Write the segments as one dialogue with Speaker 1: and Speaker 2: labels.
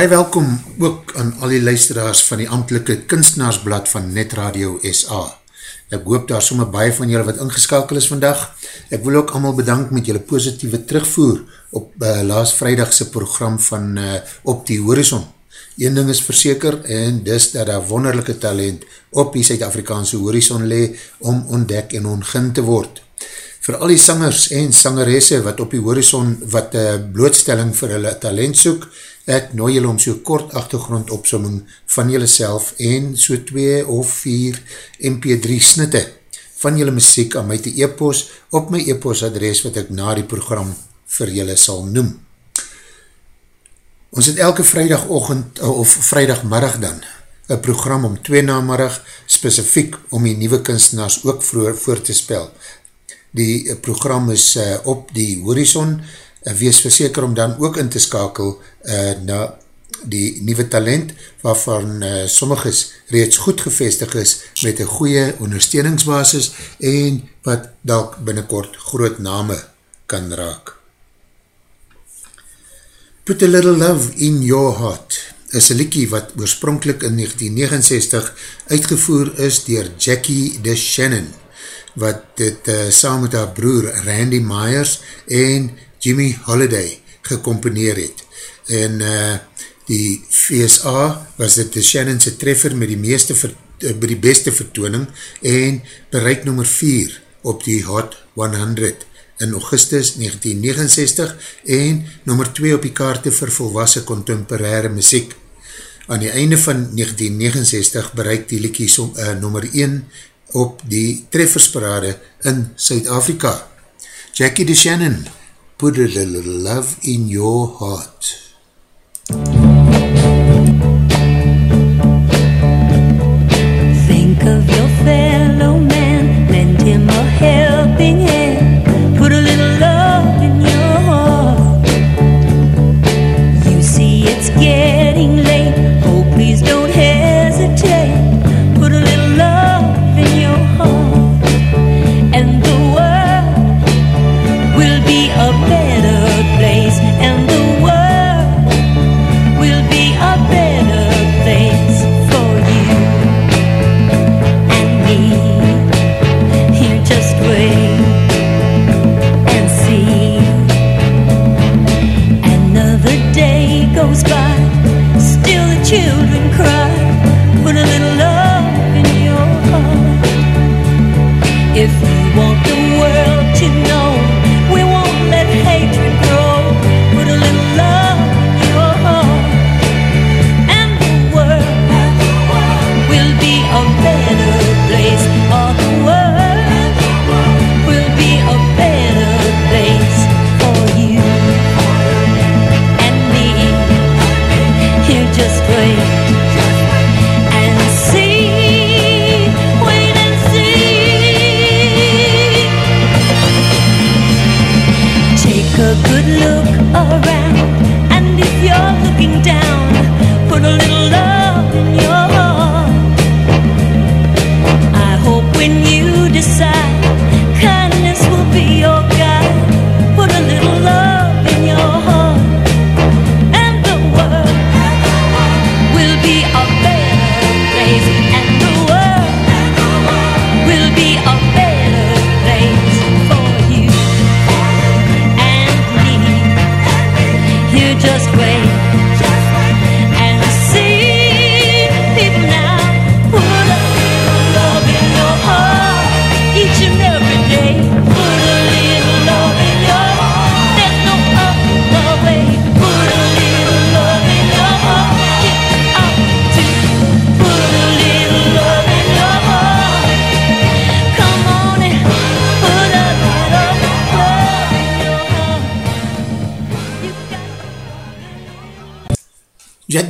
Speaker 1: Baie welkom ook aan al die luisteraars van die amtelike kunstenaarsblad van Net Radio SA. Ek hoop daar somme baie van julle wat ingeskakel is vandag. Ek wil ook allemaal bedank met julle positieve terugvoer op uh, laas vrijdagse program van uh, Op die Horizon. Een ding is verseker en dis dat daar wonderlijke talent op die Suid-Afrikaanse horizon le om ontdek en ongin te word. Voor al die sangers en sangeresse wat op die horizon wat uh, blootstelling vir hulle talent soek, Ek nooi julle om so kort achtergrond opsomming van julle self en so 2 of 4 MP3 snitte van julle muziek aan my te e-post op my e-post adres wat ek na die program vir julle sal noem. Ons het elke vrijdagochtend of vrijdagmiddag dan een program om 2 namiddag specifiek om die nieuwe kunstenaars ook vroeger voor te spel. Die program is uh, op die horizon wees verseker om dan ook in te skakel uh, na die nieuwe talent waarvan uh, sommiges reeds goed gevestig is met een goeie ondersteuningsbasis en wat dalk binnenkort groot name kan raak. Put a Little Love in Your Heart is een liekie wat oorspronkelijk in 1969 uitgevoer is dier Jackie de Shannon wat dit uh, saam met haar broer Randy Myers en Jimmy Holiday gecomponeer het. En uh, die VSA was dit de Shannonse treffer met die, meeste ver, uh, die beste vertooning en bereik nummer 4 op die Hot 100 in augustus 1969 en nummer 2 op die kaarte vir volwassen contemporaire muziek. Aan die einde van 1969 bereik die liekie som, uh, nummer 1 op die treffersparade in Suid-Afrika. Jackie de Shannon put a little love in your heart.
Speaker 2: Think of your fellow man, lend him a helping hand,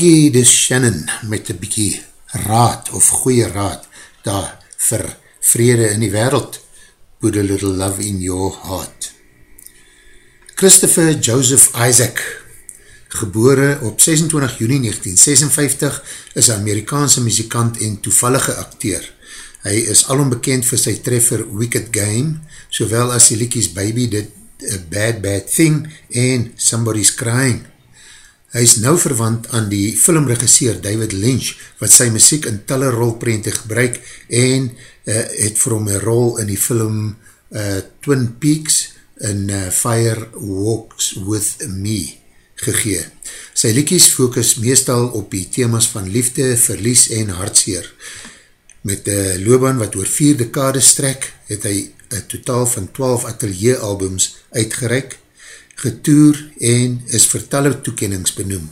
Speaker 1: Jackie de Shannon met een bykie raad of goeie raad daar vir vrede in die wereld. Put a little love in your heart. Christopher Joseph Isaac, gebore op 26 juni 1956, is Amerikaanse muzikant en toevallige acteur. Hy is alom bekend vir sy treffer Wicked Game, sowel as die liekies Baby, The Bad Bad Thing en Somebody's Crying. Hy is nou verwant aan die filmregisseur David Lynch, wat sy muziek in talle rolprente gebruik en uh, het vir hom een rol in die film uh, Twin Peaks in uh, Fire Walks With Me gegee. Sy liekies focus meestal op die themas van liefde, verlies en hartseer. Met een loopbaan wat oor vier dekade strek, het hy een totaal van 12 atelier albums uitgereik, getoer en is vertalle toekennings benoem.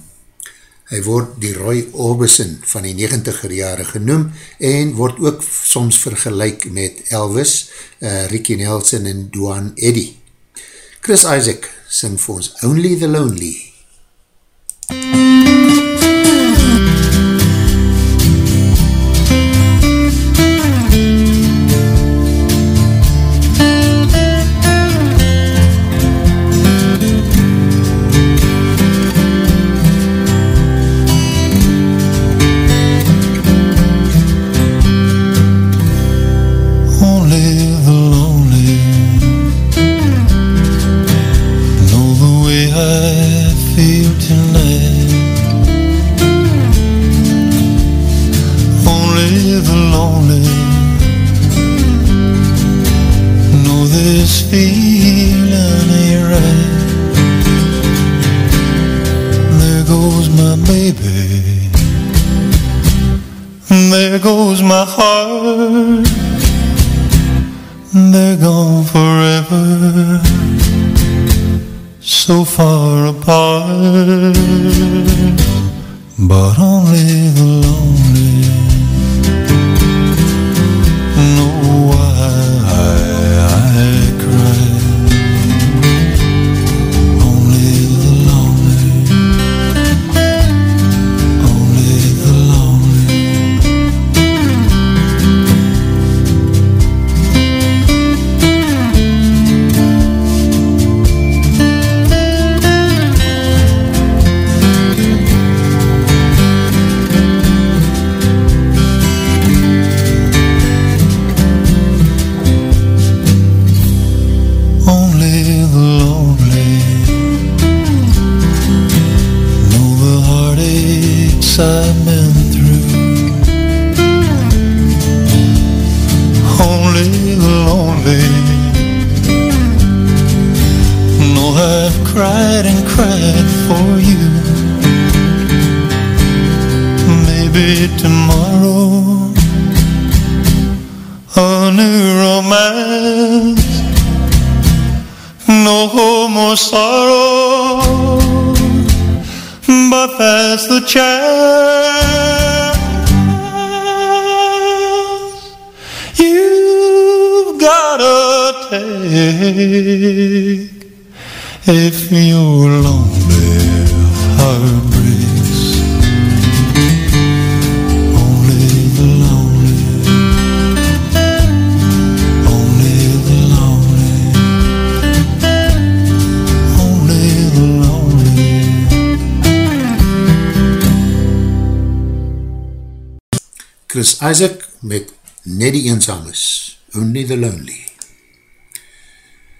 Speaker 1: Hy word die Roy Orbison van die 90er jare genoem en word ook soms vergelijk met Elvis, uh, Ricky Nelson en Duane Eddy. Chris Isaac sing vir ons Only the Lonely.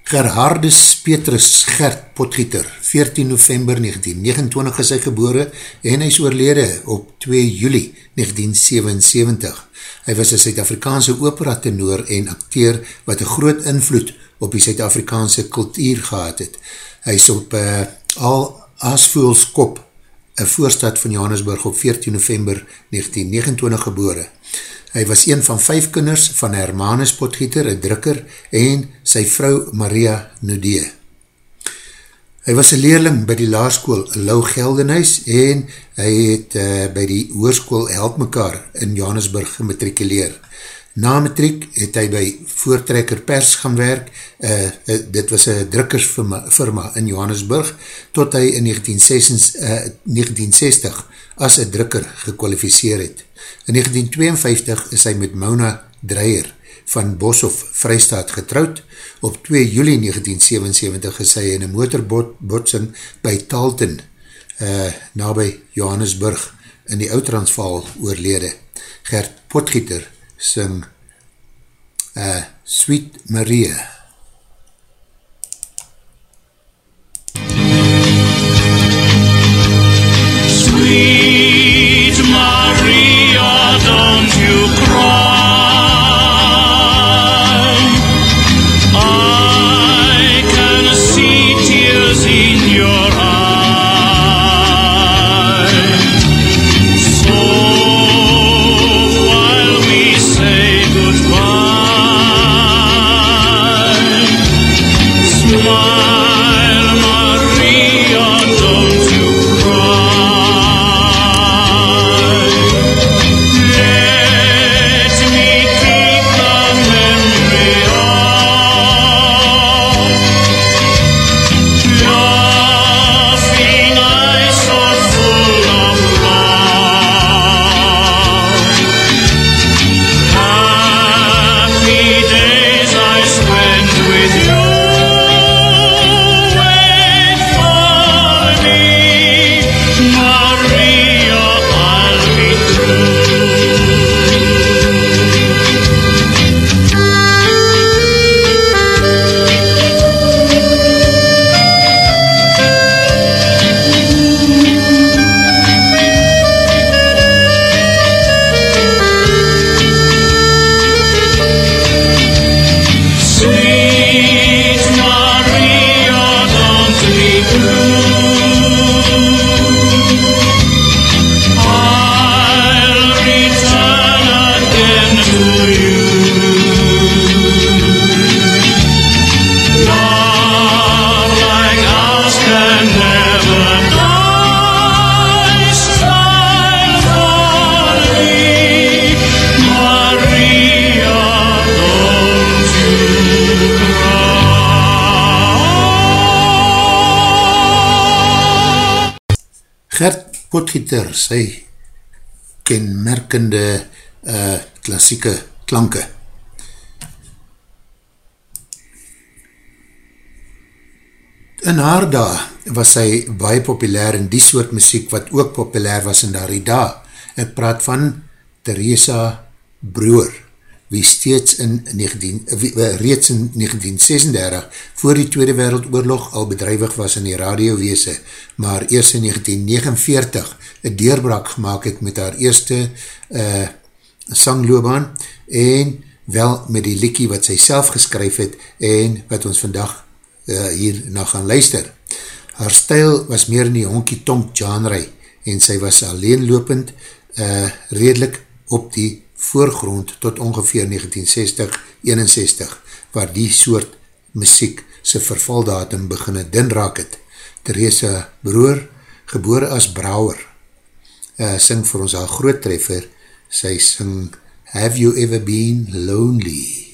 Speaker 1: Gerhardus Petrus Gert Potgieter, 14 november 1929 is hy gebore en hy is oorlede op 2 juli 1977. Hy was een Suid-Afrikaanse opera tenor en acteur wat een groot invloed op die Suid-Afrikaanse kultuur gehad het. Hy is op uh, Al Aasvoelskop, een voorstad van Johannesburg op 14 november 1929 gebore. Hy was een van vijf kinders van Hermanus Potgieter, een drukker, en sy vrou Maria Nudee. Hy was een leerling by die laarskoel Lou Geldenhuis en hy het uh, by die oorskoel Help Mekaar in Johannesburg gematrikuleer. Na matriek het hy by Voortrekker Pers gaan werk, uh, uh, dit was een drukkersfirma firma in Johannesburg, tot hy in 1960, uh, 1960 as een drukker gekwalificeer het. In 1952 is hy met Mona Dreyer van Boshoff Vrystaat getrouwd. Op 2 juli 1977 is hy in een motorbotsing by Talton, uh, na by Johannesburg, in die Oud-Transvaal oorlede. Gert Potgieter sing uh, Sweet Maria.
Speaker 3: Sweet Maria, don't you cry
Speaker 1: Potgieter, sy kenmerkende uh, klassieke klanke. In haar dag was sy baie populair in die soort muziek wat ook populair was in daar die dag. Ek praat van Theresa Broer, wie steeds in 19, wie, uh, reeds in 1936 voor die Tweede Wereldoorlog al bedrijwig was in die radiowese, maar eers in 1949 een deurbraak gemaakt het met haar eerste uh, sangloobaan en wel met die liekie wat sy self geskryf het en wat ons vandag uh, hier na gaan luister. Haar stijl was meer in die honky-tonk genre en sy was alleenlopend uh, redelijk op die voorgrond tot ongeveer 1960-61 waar die soort muziek sy vervaldatum beginne din raak het. Theresa Broer, gebore as Brouwer, uh, sing vir ons haar groot treffer, sy sing Have You Ever Been Lonely?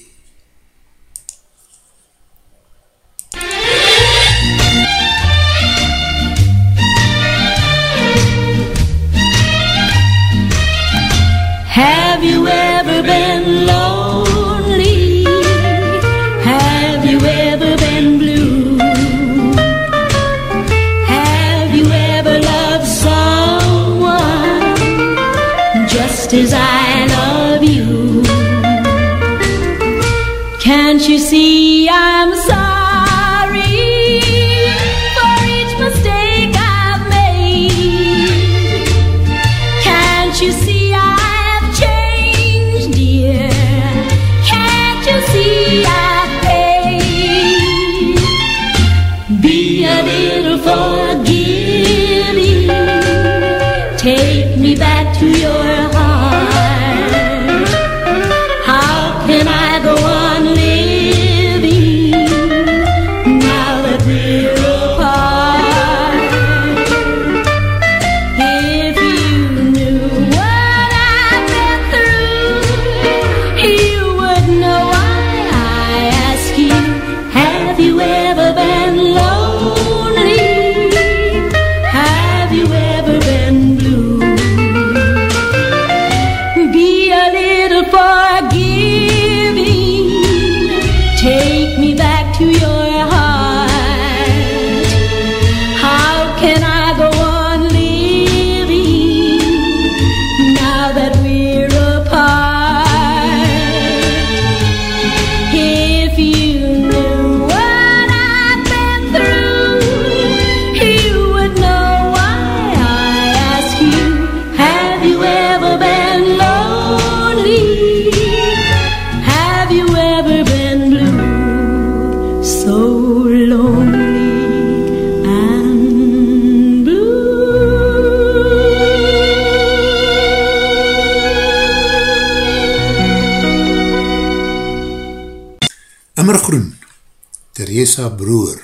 Speaker 1: Haar broer.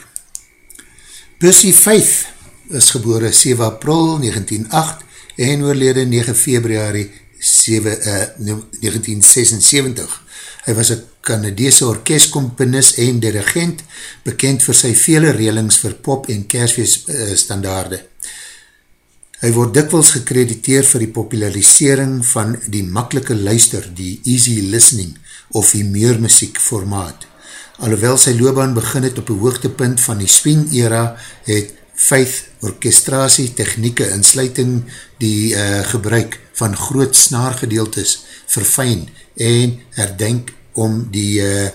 Speaker 1: Percy Faith is gebore 7 april 1908 en oorlede 9 februari 7, uh, 1976. Hy was een Canadese orkestkomponis en dirigent, bekend vir sy vele relings vir pop en kersfeest uh, standaarde. Hy word dikwels gekrediteer vir die popularisering van die makkelike luister, die easy listening of die meurmuziek formaat. Alhoewel sy loopbaan begin het op die hoogtepunt van die swing era, het Faith orkestrasie technieke insluiting die uh, gebruik van groot snaargedeeltes verfijn en herdenk om die uh,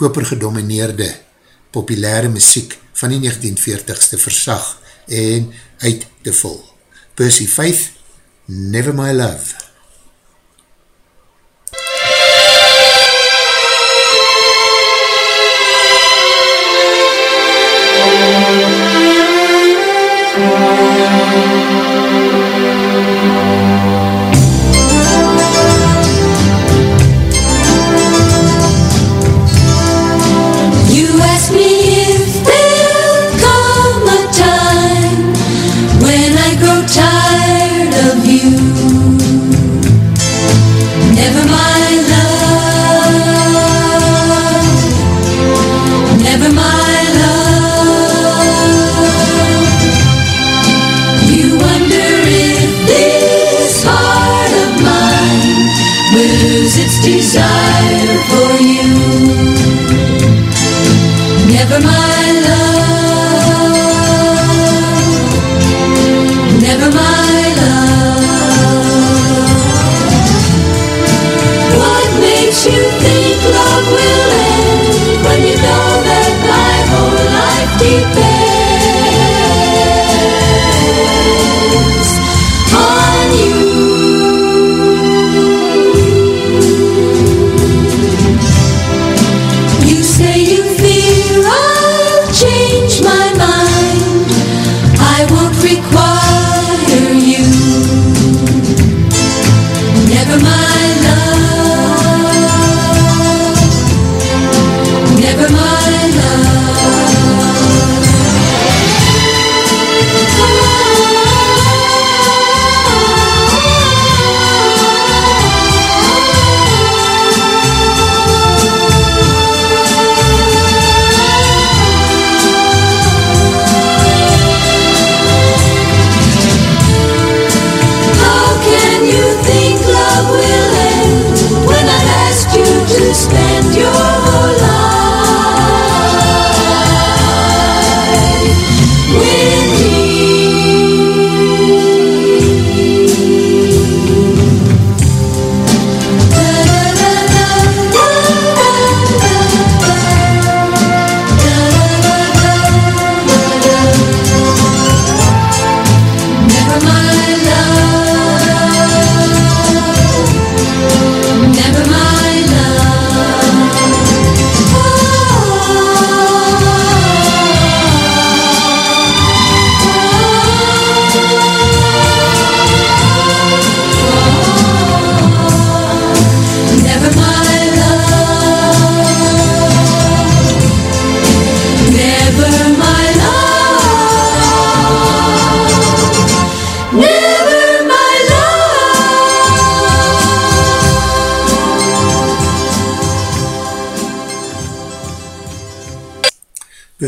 Speaker 1: kopergedomineerde populaire muziek van die 1940s te versag en uit te vol. Percy Faith, Never My Love.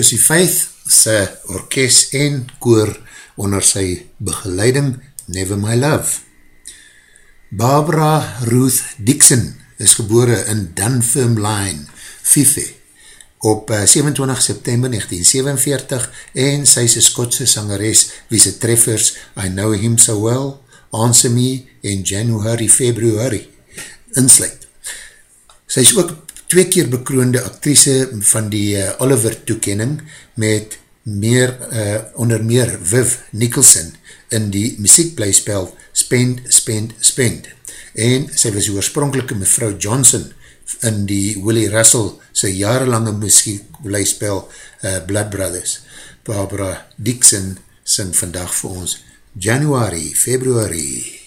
Speaker 1: Percy Faith sy orkest en koor onder sy begeleiding Never My Love. Barbara Ruth Dixon is gebore in Dunfermline, Fife, op 27 eh, September 1947 en sy is Skotse sangeres wie sy treffers I Know Him So Well, Answer Me en January, February insluit. Sy is ook twee keer bekroonde actrice van die uh, Oliver toekening met meer, uh, onder meer Viv Nicholson in die muziekblijspel Spend, Spend, Spend. En sy was die oorspronkelike mevrou Johnson in die Willie Russell sy jarenlange muziekblijspel uh, Blood Brothers. Barbara Dixon sing vandag vir ons January, February.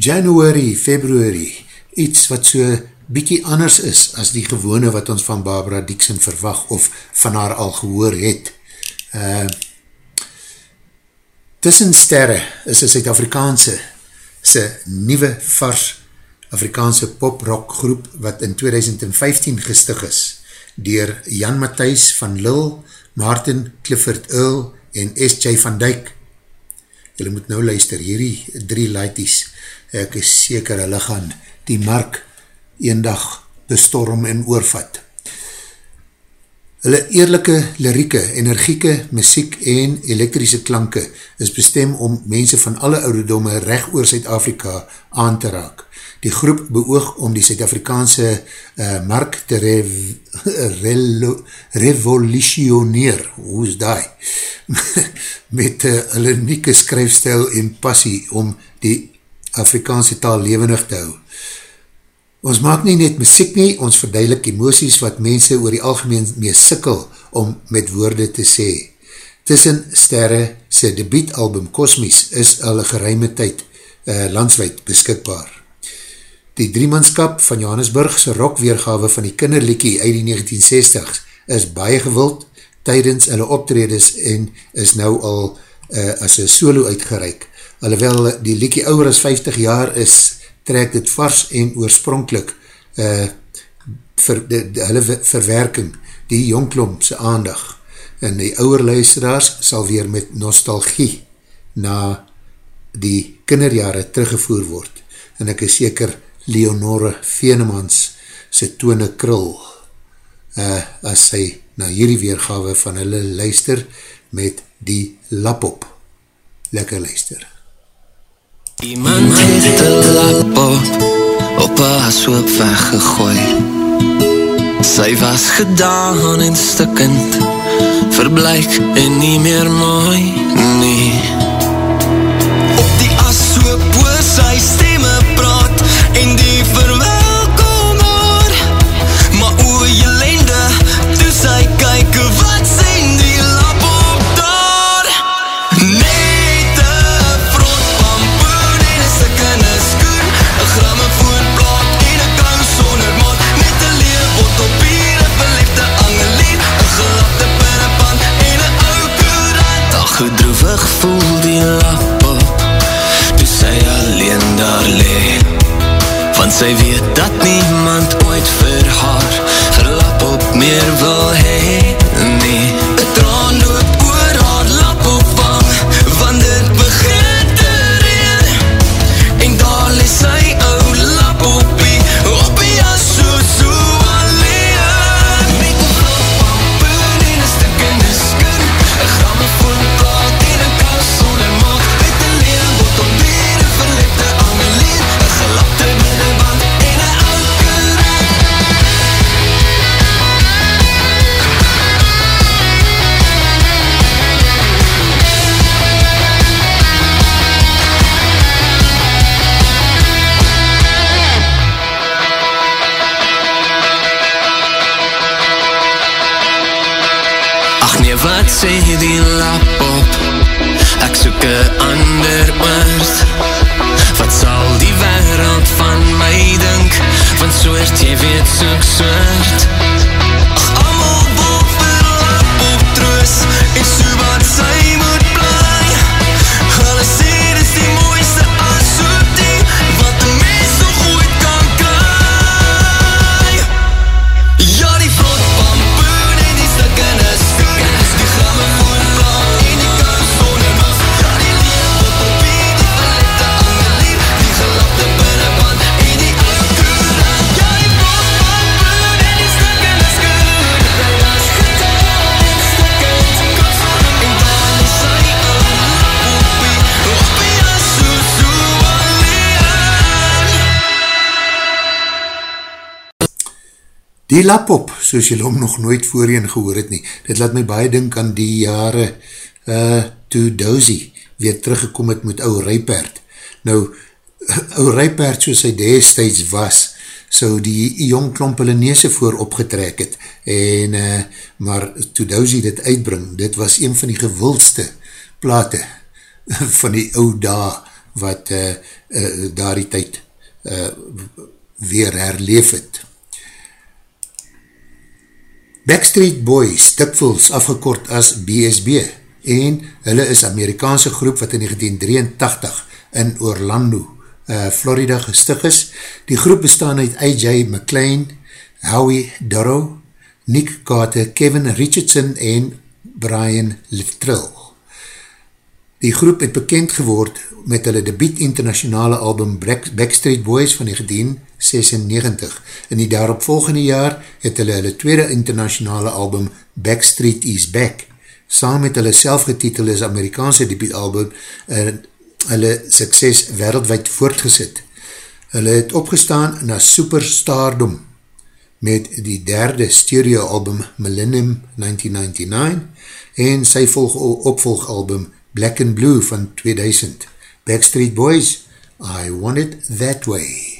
Speaker 1: January, February, iets wat so bykie anders is as die gewone wat ons van Barbara Dixon verwag of van haar al gehoor het. Uh, Tussen Sterre is een Suid-Afrikaanse sy nieuwe vars Afrikaanse pop-rock groep wat in 2015 gestig is dier Jan Matthijs van Lille, Martin Clifford Earl en S.J. van Dijk. Julle moet nou luister, hierdie drie laities, ek is seker hulle gaan die mark eendag bestorm en oorvat. Hulle eerlijke lirieke, energieke, muziek en elektrische klanke is bestem om mense van alle ouderdomme recht oor Zuid-Afrika aan te raak. Die groep beoog om die Suid-Afrikaanse uh, mark te rev, relo, revolutioneer, hoe is die, met uh, hulle unieke skryfstijl en passie om die Afrikaanse taal levendig te hou. Ons maak nie net muziek nie, ons verduidelik emoties wat mense oor die algemeen mee sikkel om met woorde te sê. Tussen Sterre sy debietalbum Cosmies is al een geruime tyd uh, landswijd beskikbaar. Die driemanskap van Johannesburgse rockweergawe van die kinderlikkie uit die 1960s is baie gewild tydens hulle optredes en is nou al uh, as een solo uitgereik. Alhoewel die likkie ouwer as 50 jaar is, trek dit vars en oorspronkelijk uh, vir de, de, hulle verwerking die jongklomse aandag. En die ouwer luisteraars sal weer met nostalgie na die kinderjare teruggevoer word. En ek is seker Leonore Venemans sy tone krul uh, as sy na hierdie weergawe van hulle luister met die lapop. Lekker luister.
Speaker 4: Iemand het die lapop op een ashoop weggegooi Sy was gedaan en stikkend Verbleik en nie meer mooi, nee. Op die ashoop oor sy stemme praat en die verwelkom voel die lap op. Toe sy alleen daar lee Want sy weet dat niemand ooit vir haar Gelap op meer wil hee Een ander oord Wat sal die wereld van my dink? Want soort jy weet soek soort Die
Speaker 1: lapop, soos jy hom nog nooit voorheen gehoor het nie, dit laat my baie dink aan die jare uh, toe Dozy weer teruggekom het met ou Rijpaard. Nou, ou Rijpaard soos hy destijds was, so die jong klomp hulle neese voor opgetrek het, en, uh, maar toe Dozy dit uitbring, dit was een van die gewildste plate van die ou da wat uh, uh, daar die tyd uh, weer herleef het. Backstreet Boys, dikvuls afgekort as BSB, en hulle is Amerikaanse groep wat in 1983 in Orlando, uh, Florida gestig is. Die groep bestaan uit AJ McLean, Howie Durrow, Nick Carter, Kevin Richardson en Brian Littrill. Die groep het bekend geword met hulle debiet internationale album Backstreet Boys van 1996. In die daaropvolgende jaar het hulle hulle tweede internationale album Backstreet is Back, saam met hulle selfgetitel is Amerikaanse debietalbum en hulle sukses wereldwijd voortgesit. Hulle het opgestaan na Superstardom met die derde stereoalbum Millennium 1999 en sy volg opvolgalbum Black and Blue van 2000. Backstreet Boys, I Want It That Way.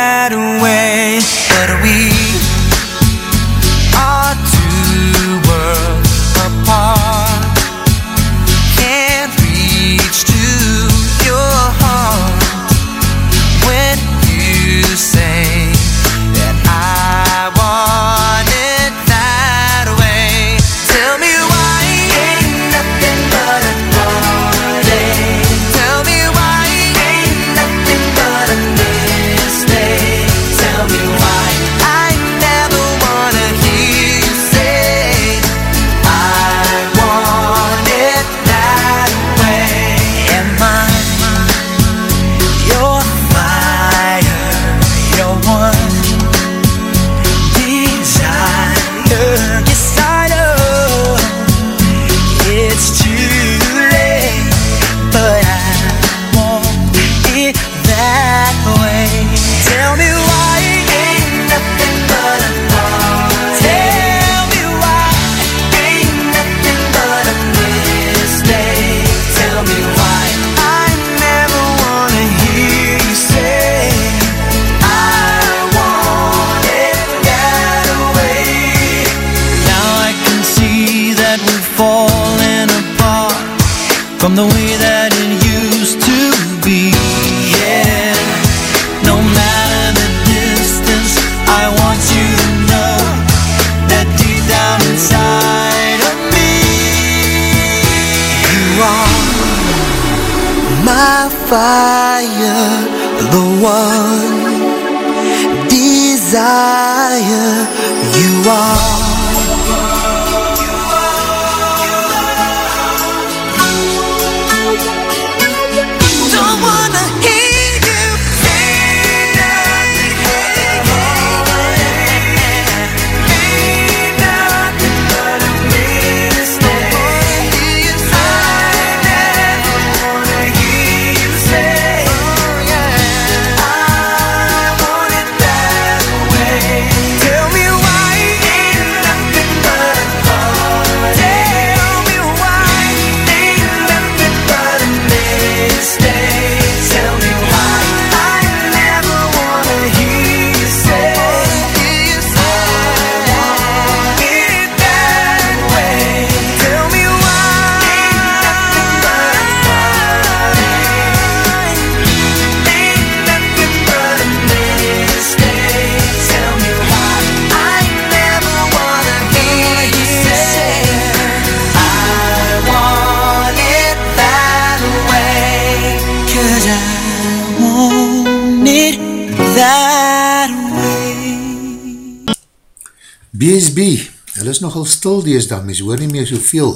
Speaker 1: nogal stil dees daar, mens hoor nie meer soveel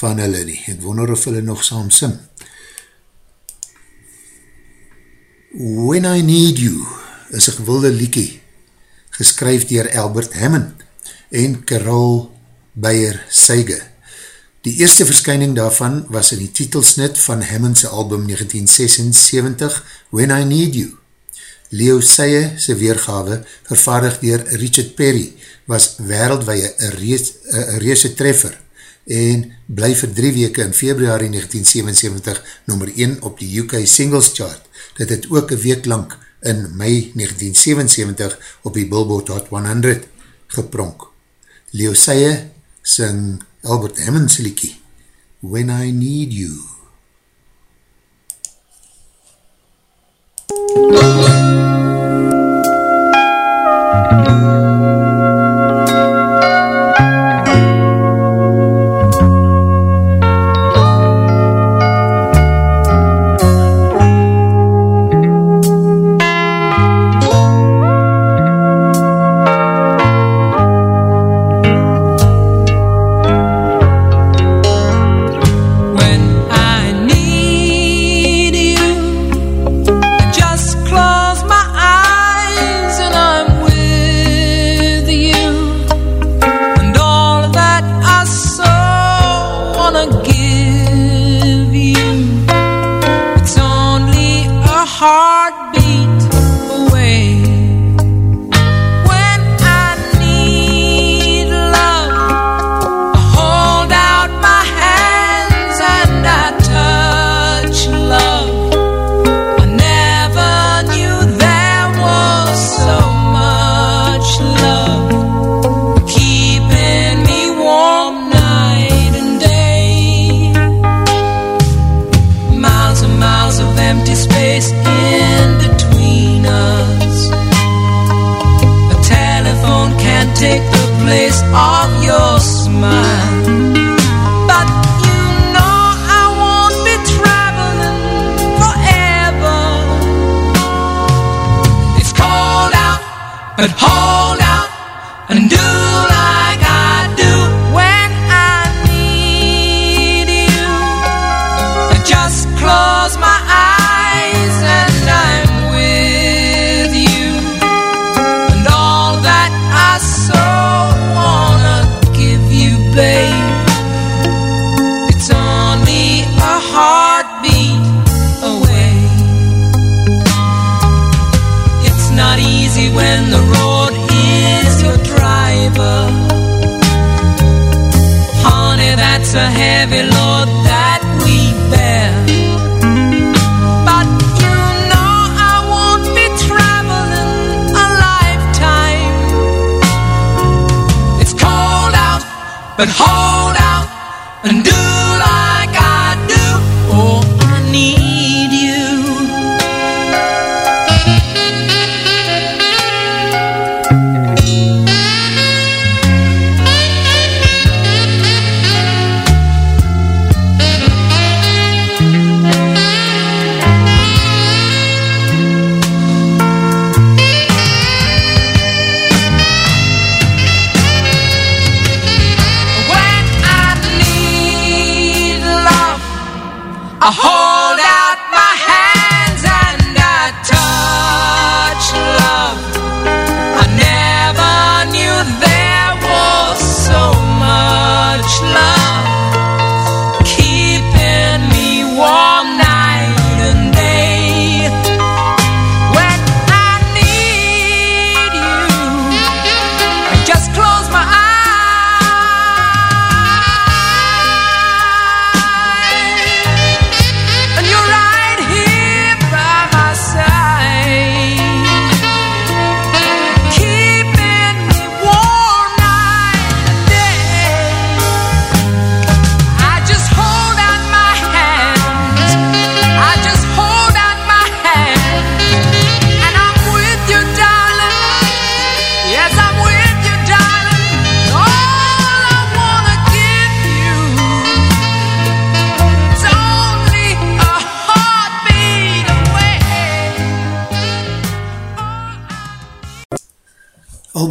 Speaker 1: van hulle nie, ek wonder of hulle nog saam sim. When I Need You is een gewilde liekie, geskryf dier Albert Hammond en Carol Beyer Seige. Die eerste verskyning daarvan was in die titelsnit van Hammondse album 1976, When I Need You. Leo Seye sy weergawe, vervaardig dier Richard Perry, was wereldwee een rees, reese treffer en bly vir drie weke in februari 1977 nummer 1 op die UK Singles Chart. Dit het ook een week lang in mei 1977 op die Billboard Hot 100 gepronk. Leo Seye sing Albert Hammond's liekie When I Need You.
Speaker 5: When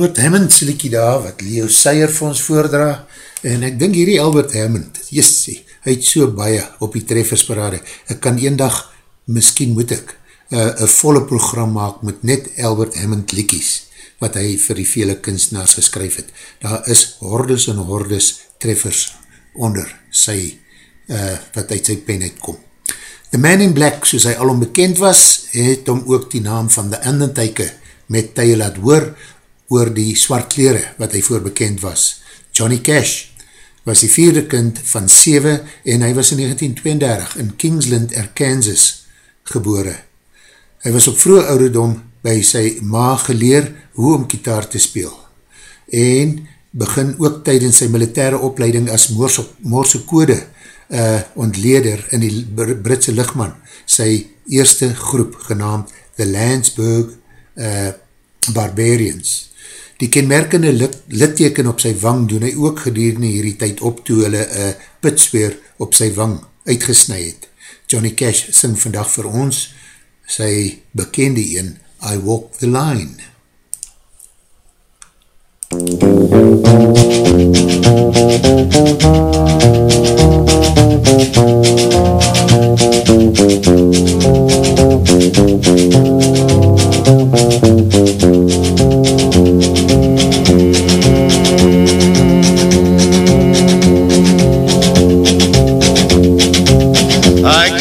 Speaker 1: Albert Hammond sy liekie daar, wat Leo Seier vir ons voordra, en ek dink hierdie Albert Hammond, jessie, hy het so baie op die treffersparade, ek kan een dag, miskien moet ek, uh, een volle program maak met net Albert Hammond liekies, wat hy vir die vele kunstenaars geskryf het. Daar is hordes en hordes treffers onder sy, uh, wat uit sy pen uitkom. The Man in Black, soos hy al onbekend was, het hom ook die naam van The Undertaker met tye laat hoor oor die swart kleren wat hy voor bekend was. Johnny Cash was die vierde kind van 7 en hy was in 1932 in Kingsland, Arkansas gebore. Hy was op vroeg ouderdom by sy ma geleer hoe om kitaar te speel en begin ook tydens sy militaire opleiding as Moorse, Moorse kode uh, ontleder in die Britse lichtman sy eerste groep genaamd The Landsburg uh, Barbarians. Die kenmerkende litteken op sy wang doen hy ook gedurende hierdie tyd op toe hulle een uh, pitsweer op sy wang uitgesnui het. Johnny Cash sing vandag vir ons sy bekende een I Walk the Line.
Speaker 6: I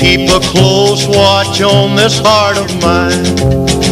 Speaker 6: keep a close watch on this heart of mine.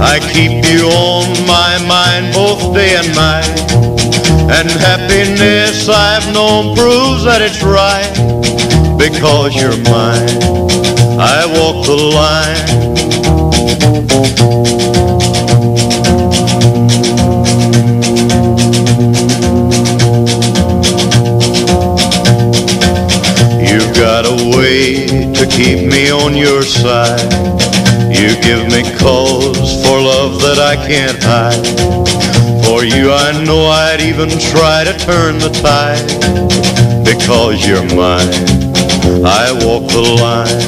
Speaker 6: I keep you on my mind both day and night. And happiness I've known proves that it's right because you're mine. I walk the line. Keep me on your side. You give me cause for love that I can't hide. For you I know I'd even try to turn the tide. Because you're mine, I walk the line.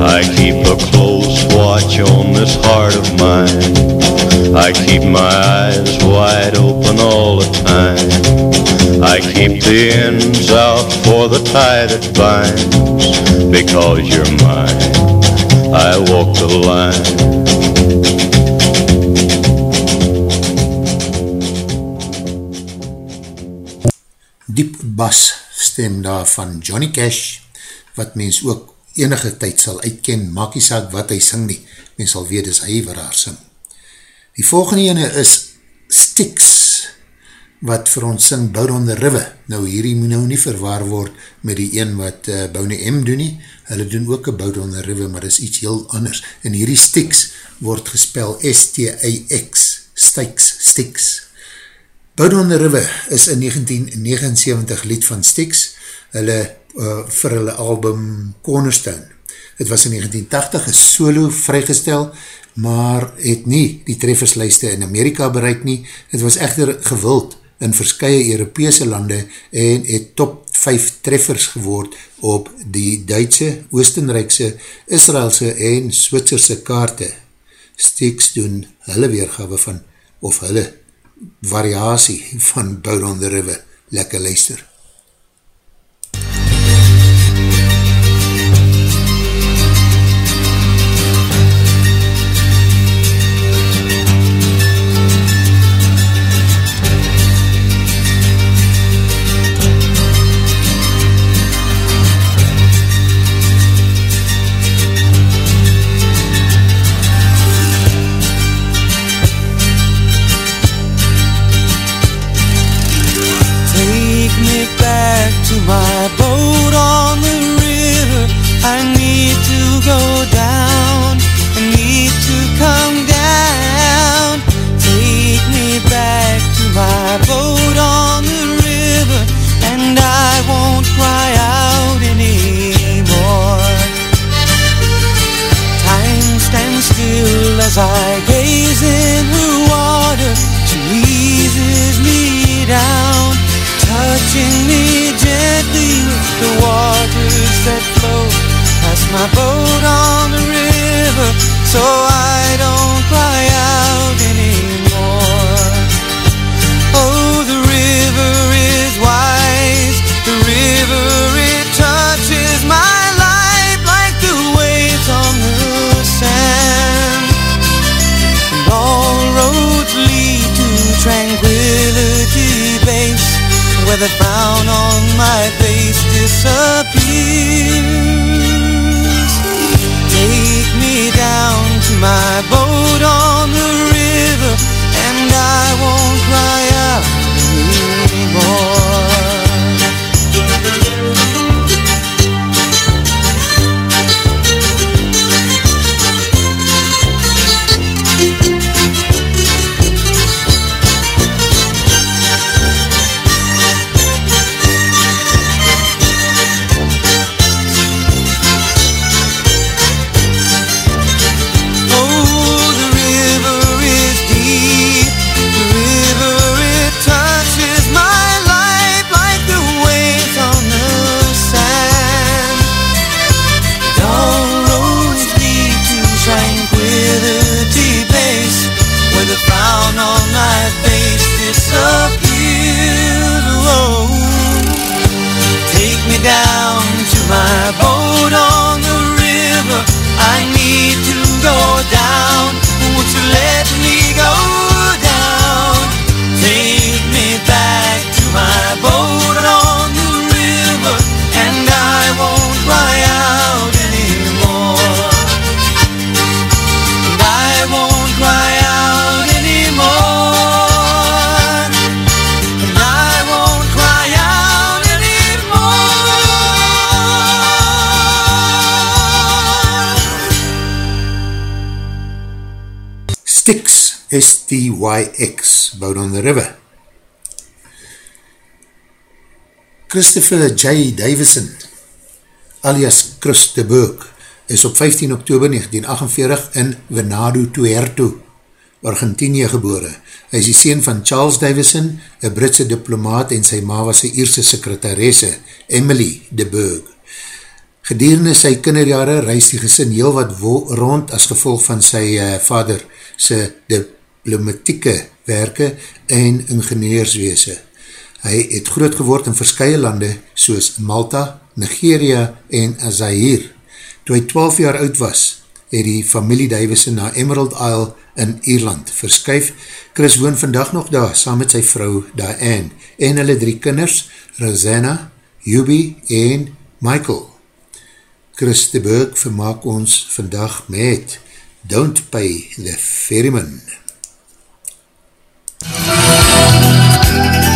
Speaker 6: I keep a close watch on this heart of mine. I keep my eyes wide open all the time. I keep the ends out for the tie that binds. Because you're mine, I walk the line.
Speaker 1: diep bas stem daar van Johnny Cash, wat mens ook enige tyd sal uitken, maak nie saak wat hy sing nie, mens sal weet is hy waar haar sing. Die volgende ene is Styx, wat vir ons sing Bout on the River. Nou hierdie moet nou nie verwaar word met die een wat uh, Boune M doen nie, hulle doen ook een Bout on the River, maar is iets heel anders. En hierdie Styx word gespel S-T-I-X, Styx, Styx. Bout on the River is in 1979 lied van Styx, hulle uh, vir hulle album Cornerstone. Het was in 1980 een solo vrygestel, maar het nie die trefferslijste in Amerika bereik nie. Het was echter gewild in verskye Europese lande en het top 5 treffers geword op die Duitse, Oostenrijkse, Israelse en Switserse kaarte. Steeks doen hulle weergawe van, of hulle variatie van Bout on the River. Lekker luister.
Speaker 7: down,
Speaker 8: touching me gently with the waters that flow past my boat on the river, so I don't cry out anymore. Where the frown on my face disappears. Take me down to my River.
Speaker 1: Christopher J. Davison, alias Chris de Burke, is op 15 oktober 1948 in Venado Tuerto, Argentinië gebore. Hy is die sien van Charles Davison, een Britse diplomaat en sy ma was sy eerste sekretaresse, Emily de Burke. Gedurende sy kinderjare reis die gesin heel wat rond as gevolg van sy uh, vader sy diplomatieke werke en ingenieursweese. Hy het groot geword in verskye lande soos Malta, Nigeria en Zaire. Toe hy 12 jaar oud was, het die familie Davison na Emerald Isle in Ierland verskuif. Chris woon vandag nog daar, saam met sy vrou Diane en hulle drie kinders, Rosanna, Yubi en Michael. Chris de Burg vermaak ons vandag met Don't Pay the Ferryman.
Speaker 8: It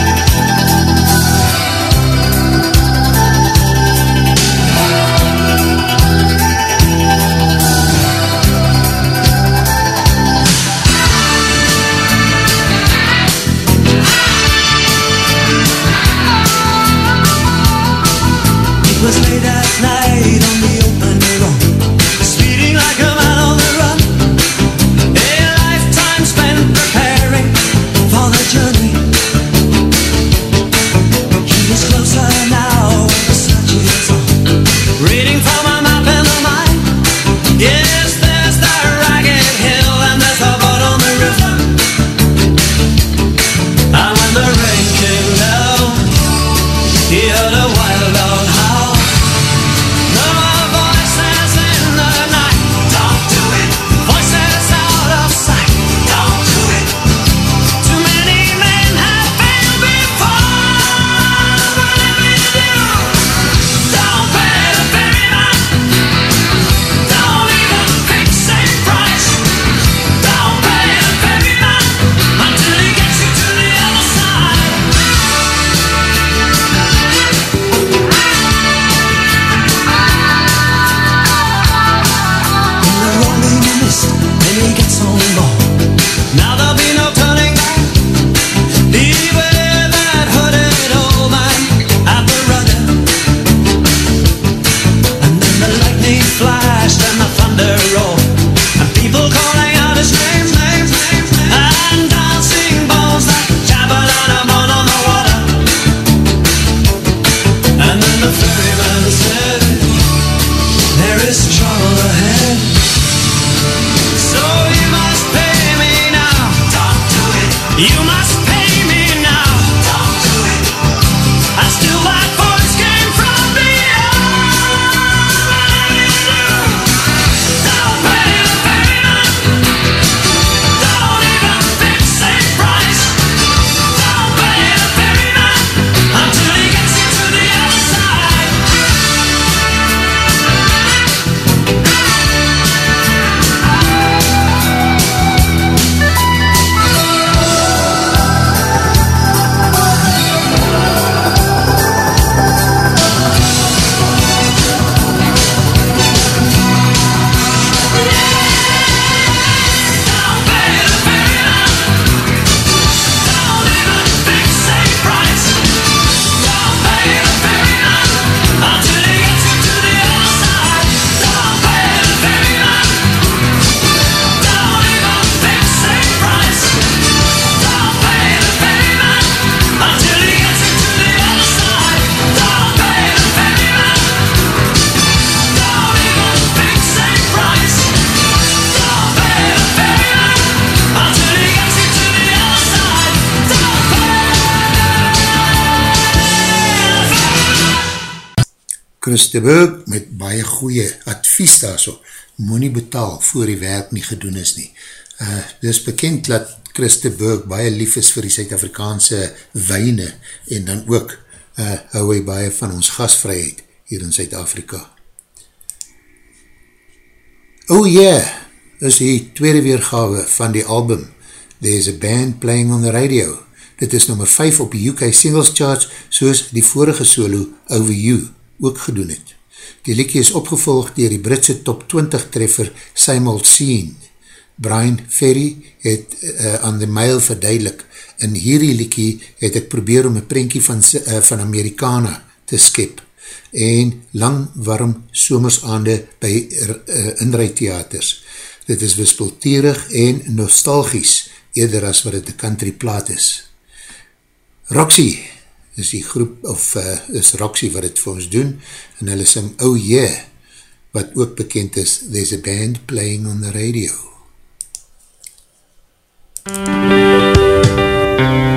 Speaker 1: de Burg met baie goeie advies daar so, moet nie betaal voor die werk nie gedoen is nie. Uh, dit is bekend dat Chris de Burg baie lief is vir die Suid-Afrikaanse wijne en dan ook uh, hou hy baie van ons gasvrijheid hier in Suid-Afrika. Oh yeah, is die tweede weergawe van die album There's a Band Playing on the Radio. Dit is nummer 5 op die UK Singles Charts soos die vorige solo Over You ook gedoen het. Die liekie is opgevolgd dier die Britse top 20 treffer Simon Seen. Brian Ferry het uh, aan die mail verduidelik. In hierdie liekie het ek probeer om een prentjie van, uh, van Amerikana te skep en lang warm somersaande by uh, inrijtheaters. Dit is wispelterig en nostalgies eerder as wat het een country plaat is. Roxy is die groep, of uh, is Roxy wat het vir ons doen, en hulle sing Oh Yeah, wat ook bekend is, There's a Band Playing on the Radio.
Speaker 9: Some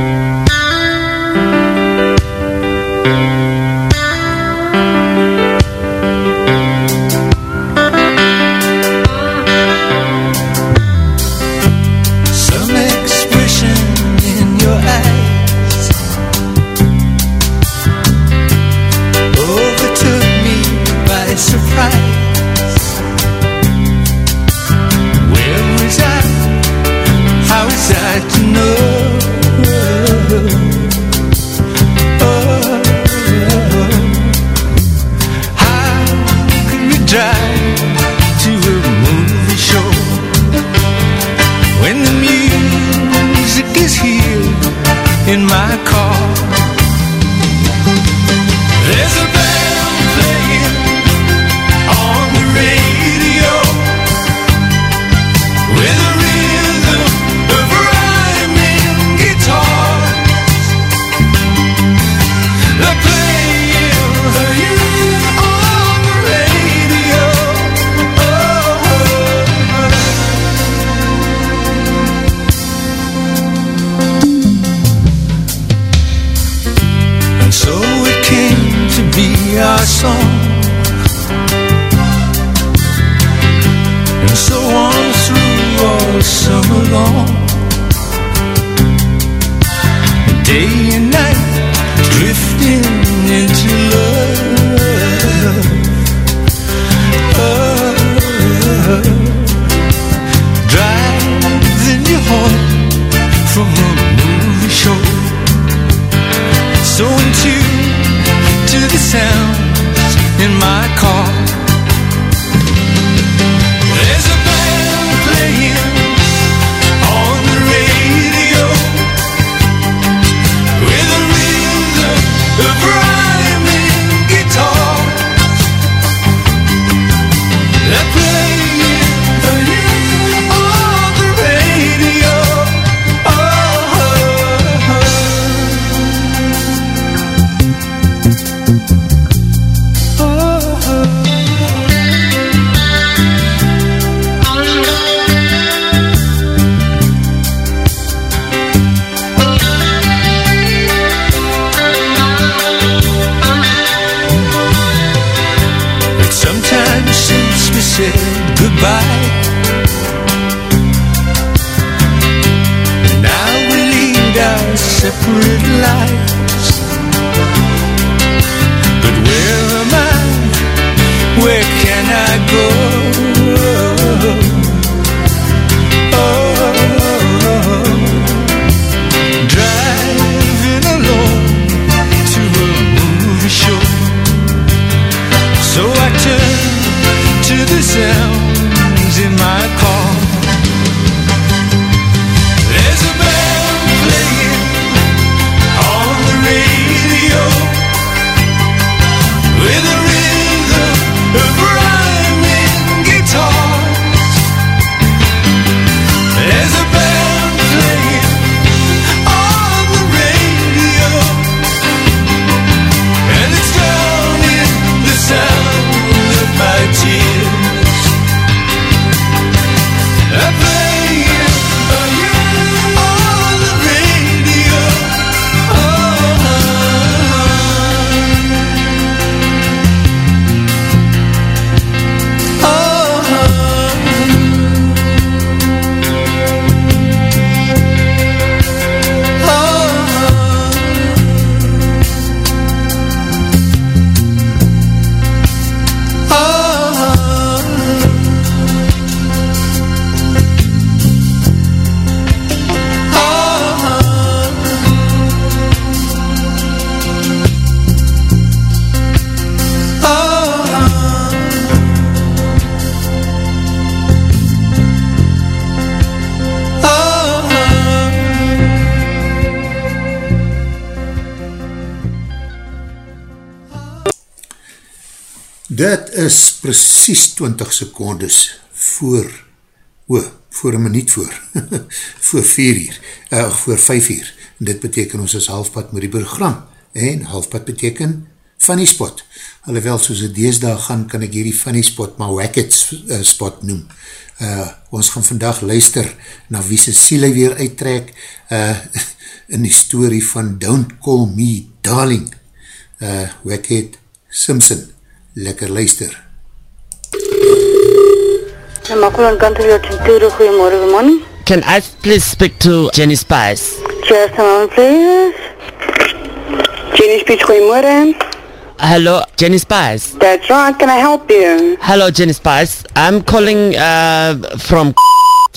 Speaker 1: precies 20 secondes voor, o, voor een minuut voor, voor 4 uur, uh, voor 5 uur. En dit beteken ons is halfpad met die program. En halfpad beteken funny spot. Alhoewel soos het deesdag gaan, kan ek hierdie funny spot maar wacket uh, spot noem. Uh, ons gaan vandag luister na wie sy siele weer uittrek uh, in die story van Don't Call Me Darling. Uh, Wacket Simpson lekker luister.
Speaker 10: Ja, Makkeland Country Lodge Centura, goeiemorgen man.
Speaker 11: Can I please speak to Jenny Spice?
Speaker 10: Just a moment please. Jenny Speech, goeiemorgen.
Speaker 11: Hello, Jenny Spice.
Speaker 10: That's right, can I help you?
Speaker 11: Hello, Jenny Spice. I'm calling uh, from.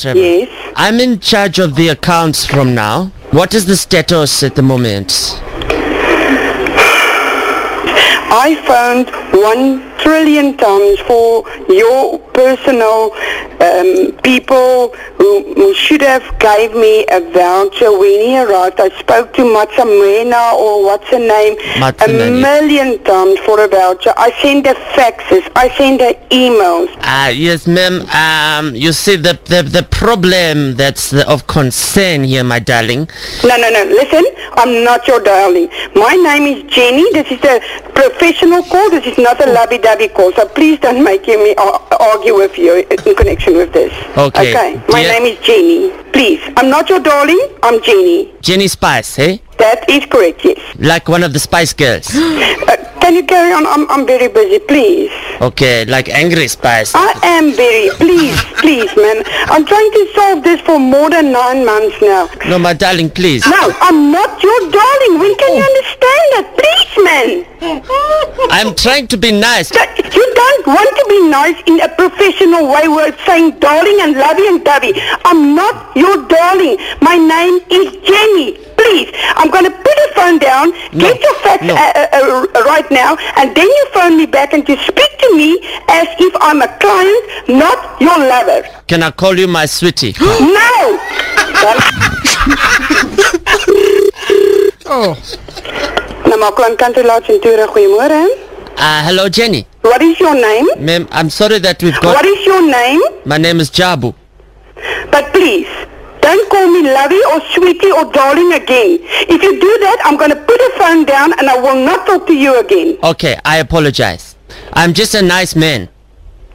Speaker 10: Yes.
Speaker 11: I'm in charge of the accounts from now. What is the status at the moment?
Speaker 10: I phoned one trillion times for your personal um, people who, who should have gave me a voucher when he arrived. I spoke to Matsamena or what's her name a million times for a voucher. I sent her faxes. I sent her emails.
Speaker 11: Uh, yes, ma'am. Um, you see, the, the, the problem that's the, of concern here, my darling.
Speaker 10: No, no, no. Listen, I'm not your darling. My name is Jenny. This is a professional call. This is not a lovey-dovey call. So please don't make me argue with you in connection with this.
Speaker 11: Okay.
Speaker 10: Okay. My name is Jenny. Please. I'm not your darling. I'm Jenny.
Speaker 11: Jenny Spice, eh?
Speaker 10: That is correct, yes.
Speaker 11: Like one of the Spice Girls.
Speaker 10: Uh, can you carry on? I'm, I'm very busy. Please.
Speaker 11: Okay, like Angry Spice.
Speaker 10: I am very... Please, please, man. I'm trying to solve this for more than nine months now.
Speaker 11: No, my darling, please.
Speaker 10: No, I'm not your darling. When can you understand that? Please, man.
Speaker 11: I'm trying to be nice.
Speaker 10: You don't want to be nice in a professional way where it's saying darling and lovey and dovey. I'm not your darling. My name is Jenny. Please, I'm going to put the phone down,
Speaker 11: No,
Speaker 10: get your facts
Speaker 11: no.
Speaker 10: uh, uh, uh, right now, and then you phone me back and you speak to me as if I'm a client, not your lover.
Speaker 11: Can I call you my sweetie?
Speaker 10: No!
Speaker 11: oh.
Speaker 10: Namaklan Country Lodge in Tura, goeiemorgen.
Speaker 11: Uh, hello, Jenny.
Speaker 10: What is your name?
Speaker 11: Ma'am, I'm sorry that we've got...
Speaker 10: What is your name?
Speaker 11: My name is Jabu.
Speaker 10: But please, don't call me lovey or sweetie or darling again. If you do that, I'm going to put the phone down and I will not talk to you again.
Speaker 11: Okay, I apologize. I'm just a nice man.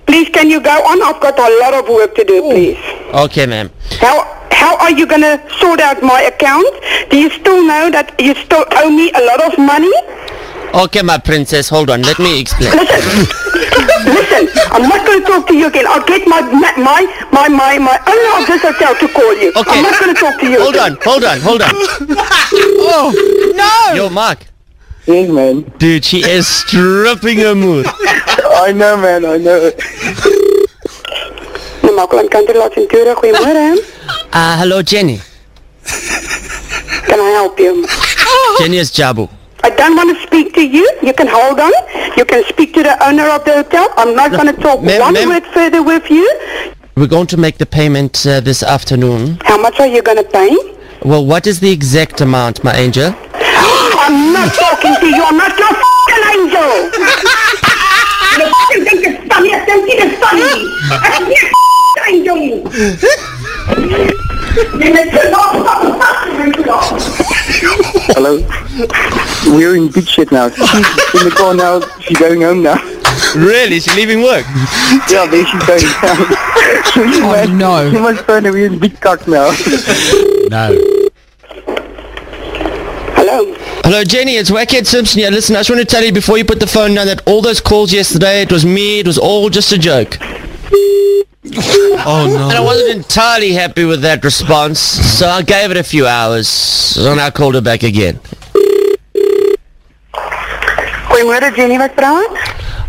Speaker 10: Please, can you go on? I've got a lot of work to do, please.
Speaker 11: Okay, ma'am.
Speaker 10: How how are you going to sort out my account? Do you still know that you still owe me a lot of money?
Speaker 11: Okay, my princess, hold on. Let me explain.
Speaker 10: Listen, listen, I'm not going to talk to you again. I'll get my my my my my, my owner of this hotel to call you.
Speaker 11: Okay.
Speaker 10: I'm not going to talk to you.
Speaker 11: Hold
Speaker 10: again.
Speaker 11: on, hold on, hold on.
Speaker 12: Oh, no!
Speaker 11: Yo, Mark.
Speaker 13: Yes, man.
Speaker 11: Dude, she is stripping her mood.
Speaker 13: I know, man. I know.
Speaker 10: Nou, Makkeland Country Lodge in Ture, goeiemorgen.
Speaker 11: Uh, hello, Jenny.
Speaker 10: Can I help you?
Speaker 11: Jenny is Jabu.
Speaker 10: I don't want to speak to you. You can hold on. You can speak to the owner of the hotel. I'm not going to talk
Speaker 11: ma'am,
Speaker 10: one
Speaker 11: ma'am.
Speaker 10: word further with you.
Speaker 11: We're going to make the payment uh, this afternoon.
Speaker 10: How much are you going to pay?
Speaker 11: Well, what is the exact amount, my angel?
Speaker 10: I'm not talking to you. I'm not your fucking angel. You fucking think it's funny. I think it's funny. I'm your fucking angel. You make it all fucking
Speaker 13: Hello. We're in big shit now. She's in the car now. She's going home now.
Speaker 11: Really? She's leaving work?
Speaker 13: Yeah, there she's going now.
Speaker 12: Oh, no.
Speaker 13: You must find her. We're in big cock now.
Speaker 12: No.
Speaker 10: Hello.
Speaker 11: Hello, Jenny. It's Wackhead Simpson here. Listen, I just want to tell you before you put the phone down that all those calls yesterday, it was me. It was all just a joke.
Speaker 12: Oh, no.
Speaker 11: And I wasn't entirely happy with that response, so I gave it a few hours, and I called her back again.
Speaker 10: Goedemorgen, Jenny. Wat praat?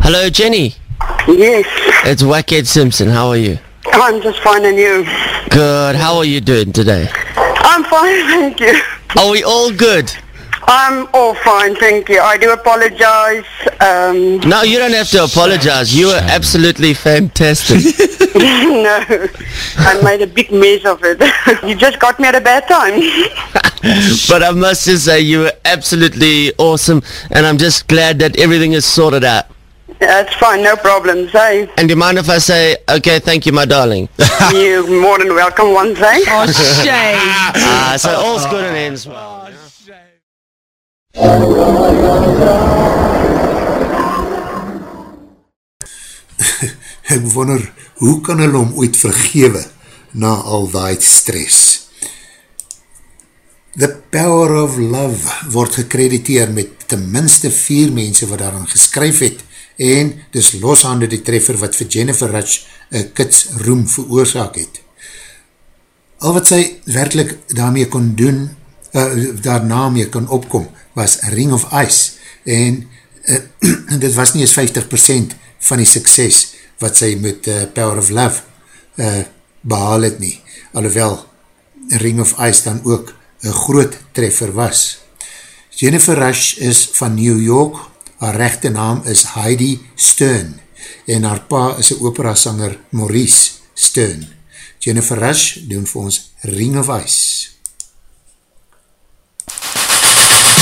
Speaker 11: Hello, Jenny.
Speaker 10: Yes.
Speaker 11: It's Wackhead Simpson. How are you?
Speaker 10: I'm just fine and you?
Speaker 11: Good. How are you doing today?
Speaker 10: I'm fine, thank you.
Speaker 11: Are we all good?
Speaker 10: I'm all fine, thank you. I do apologize. Um,
Speaker 11: No, you don't have to apologize. You were absolutely fantastic.
Speaker 10: no, I made a big mess of it. you just got me at a bad time.
Speaker 11: but I must just say you were absolutely awesome, and I'm just glad that everything is sorted out.
Speaker 10: That's fine, no problems, eh?
Speaker 11: And do you mind if I say, okay, thank you, my darling?
Speaker 10: You're more than welcome one eh?
Speaker 12: Oh, shame.
Speaker 11: Ah, so all's good and ends well.
Speaker 1: Ek wonder, hoe kan hulle hom ooit vergewe na al die stress? The Power of Love word gekrediteer met ten minste vier mense wat daarin geskryf het en dis loshande die treffer wat vir Jennifer Rush een kits roem veroorzaak het. Al wat sy werkelijk daarmee kon doen, uh, daarna mee kon opkom, was Ring of Ice en uh, dit was nie eens 50% van die sukses wat sy met uh, Power of Love uh, behaal het nie, alhoewel Ring of Ice dan ook een groot treffer was. Jennifer Rush is van New York, haar rechte naam is Heidi Stern en haar pa is een opera sanger Maurice Stern. Jennifer Rush doen vir ons Ring of Ice.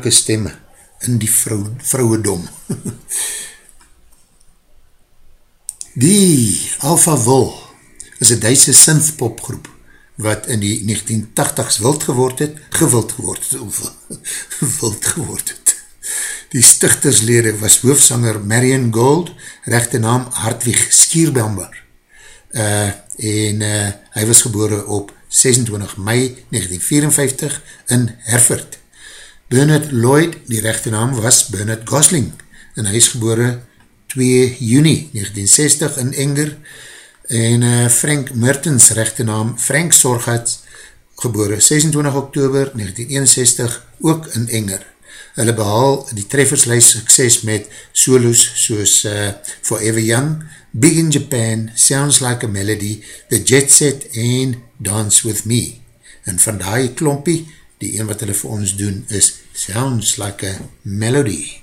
Speaker 1: vrouwelike stemme in die vrou, vrouwedom. die Alpha Will is een Duitse synthpopgroep wat in die 1980s wild geword het, gewild geword het, of wild geword het. Die stichterslede was hoofsanger Marion Gold, rechte naam Hartwig Skierbamber. Uh, en uh, hy was gebore op 26 mei 1954 in Herford. Bernard Lloyd, die rechte naam was Bernard Gosling, en hy is gebore 2 juni 1960 in Enger, en uh, Frank Mertens rechte naam Frank Sorgat, gebore 26 oktober 1961, ook in Enger. Hulle behaal die trefferslijst sukses met solos soos uh, Forever Young, Big in Japan, Sounds Like a Melody, The Jet Set en Dance With Me. En van die klompie, die een wat hulle vir ons doen is Sounds Like a Melody.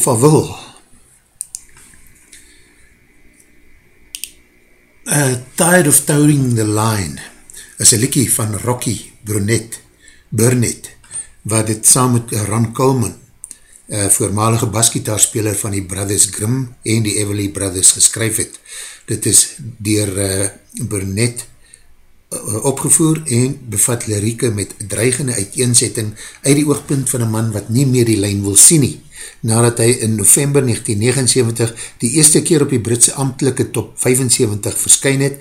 Speaker 9: Alphaville. Uh, Tired of Towing the Line is een likkie van Rocky Burnett, Burnett wat dit saam met Ron Coleman, uh, voormalige basgitaarspeler van die Brothers Grimm en die Everly Brothers geskryf het. Dit is dier uh, Burnett uh, opgevoer en bevat lirieke met dreigende uiteenzetting uit die oogpunt van een man wat nie meer die lijn wil sien nie. Nadat hy in november 1979 die eerste keer op die Britse ambtelike top 75 verskyn het,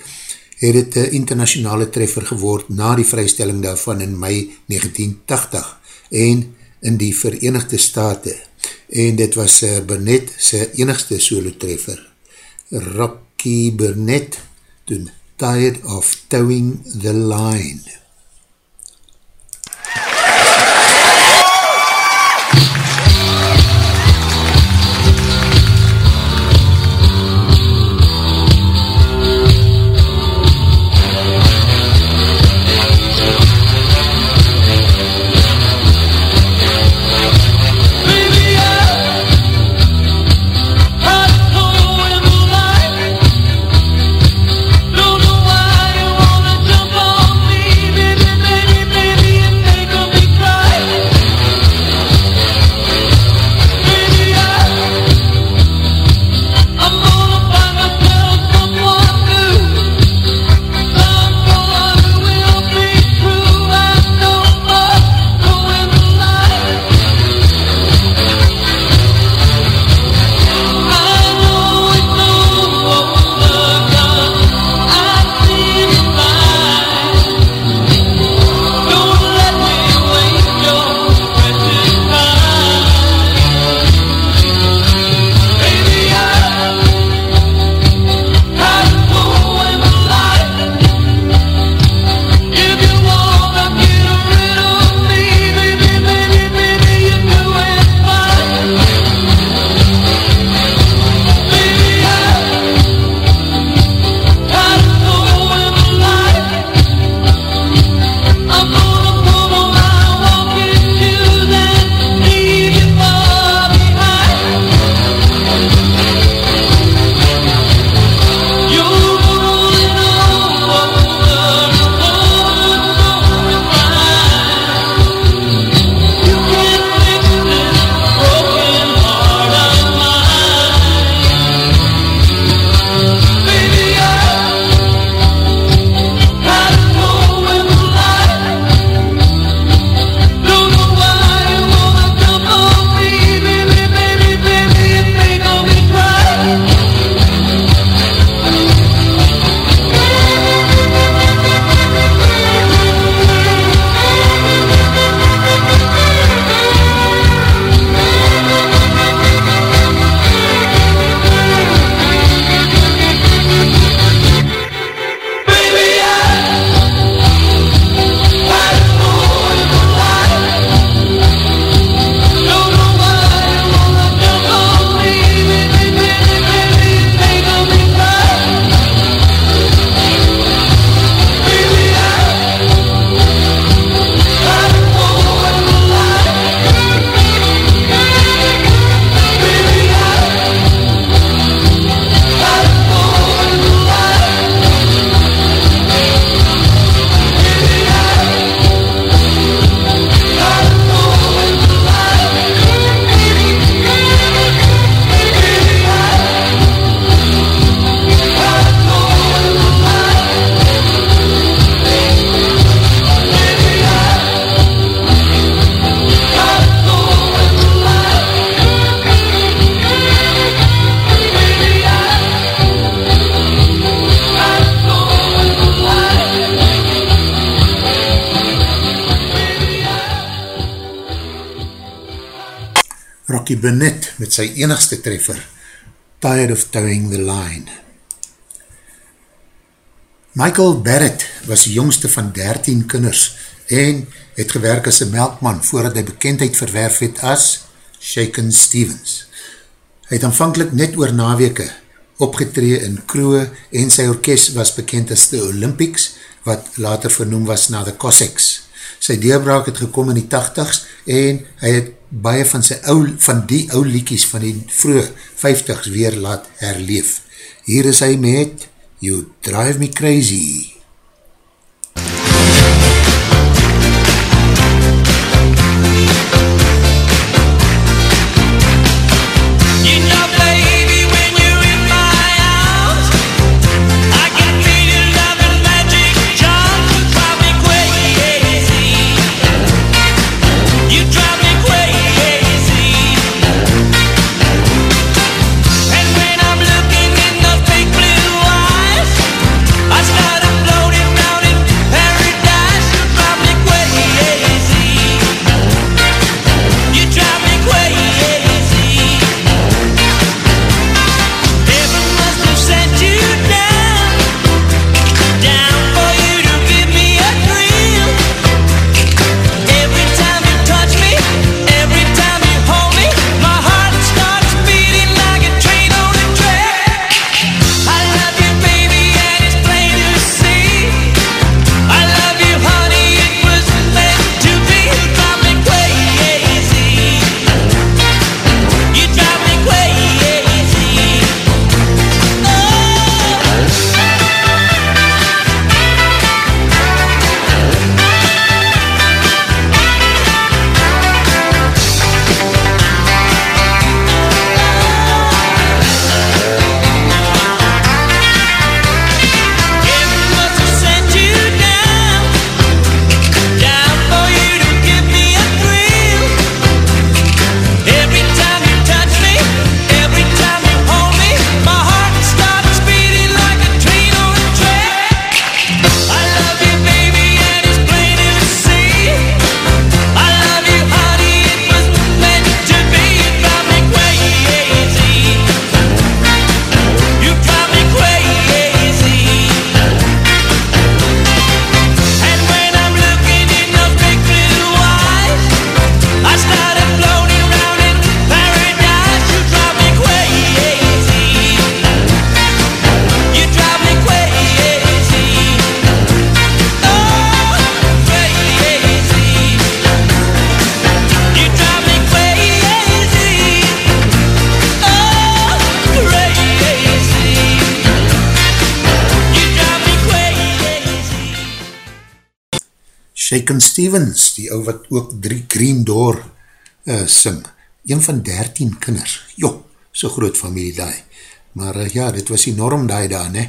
Speaker 9: het het een internationale treffer geword na die vrystelling daarvan in mei 1980 en in die Verenigde Staten. En dit was uh, Burnett sy enigste solo treffer. Rocky Burnett toen Tired of Towing the Line. Sy enigste treffer, Tired of Towing the Line. Michael Barrett was die jongste van 13 kinders en het gewerk as een melkman voordat hy bekendheid verwerf het as Shaken Stevens. Hy het aanvankelijk net oor naweke opgetree in Kroe en sy orkest was bekend as The Olympics, wat later vernoem was na The Cossacks.
Speaker 1: Sy deurbraak het gekom in die 80s en hy het baie van, sy ou, van die ou liekies van die vroeg 50s weer laat herleef. Hier is hy met You Drive Me Crazy.
Speaker 8: You
Speaker 1: Stevens, die ou wat ook drie Green Door uh, sing. Een van 13 kinders. Jo, so groot familie daai. Maar uh, ja, dit was enorm daai daar, ne?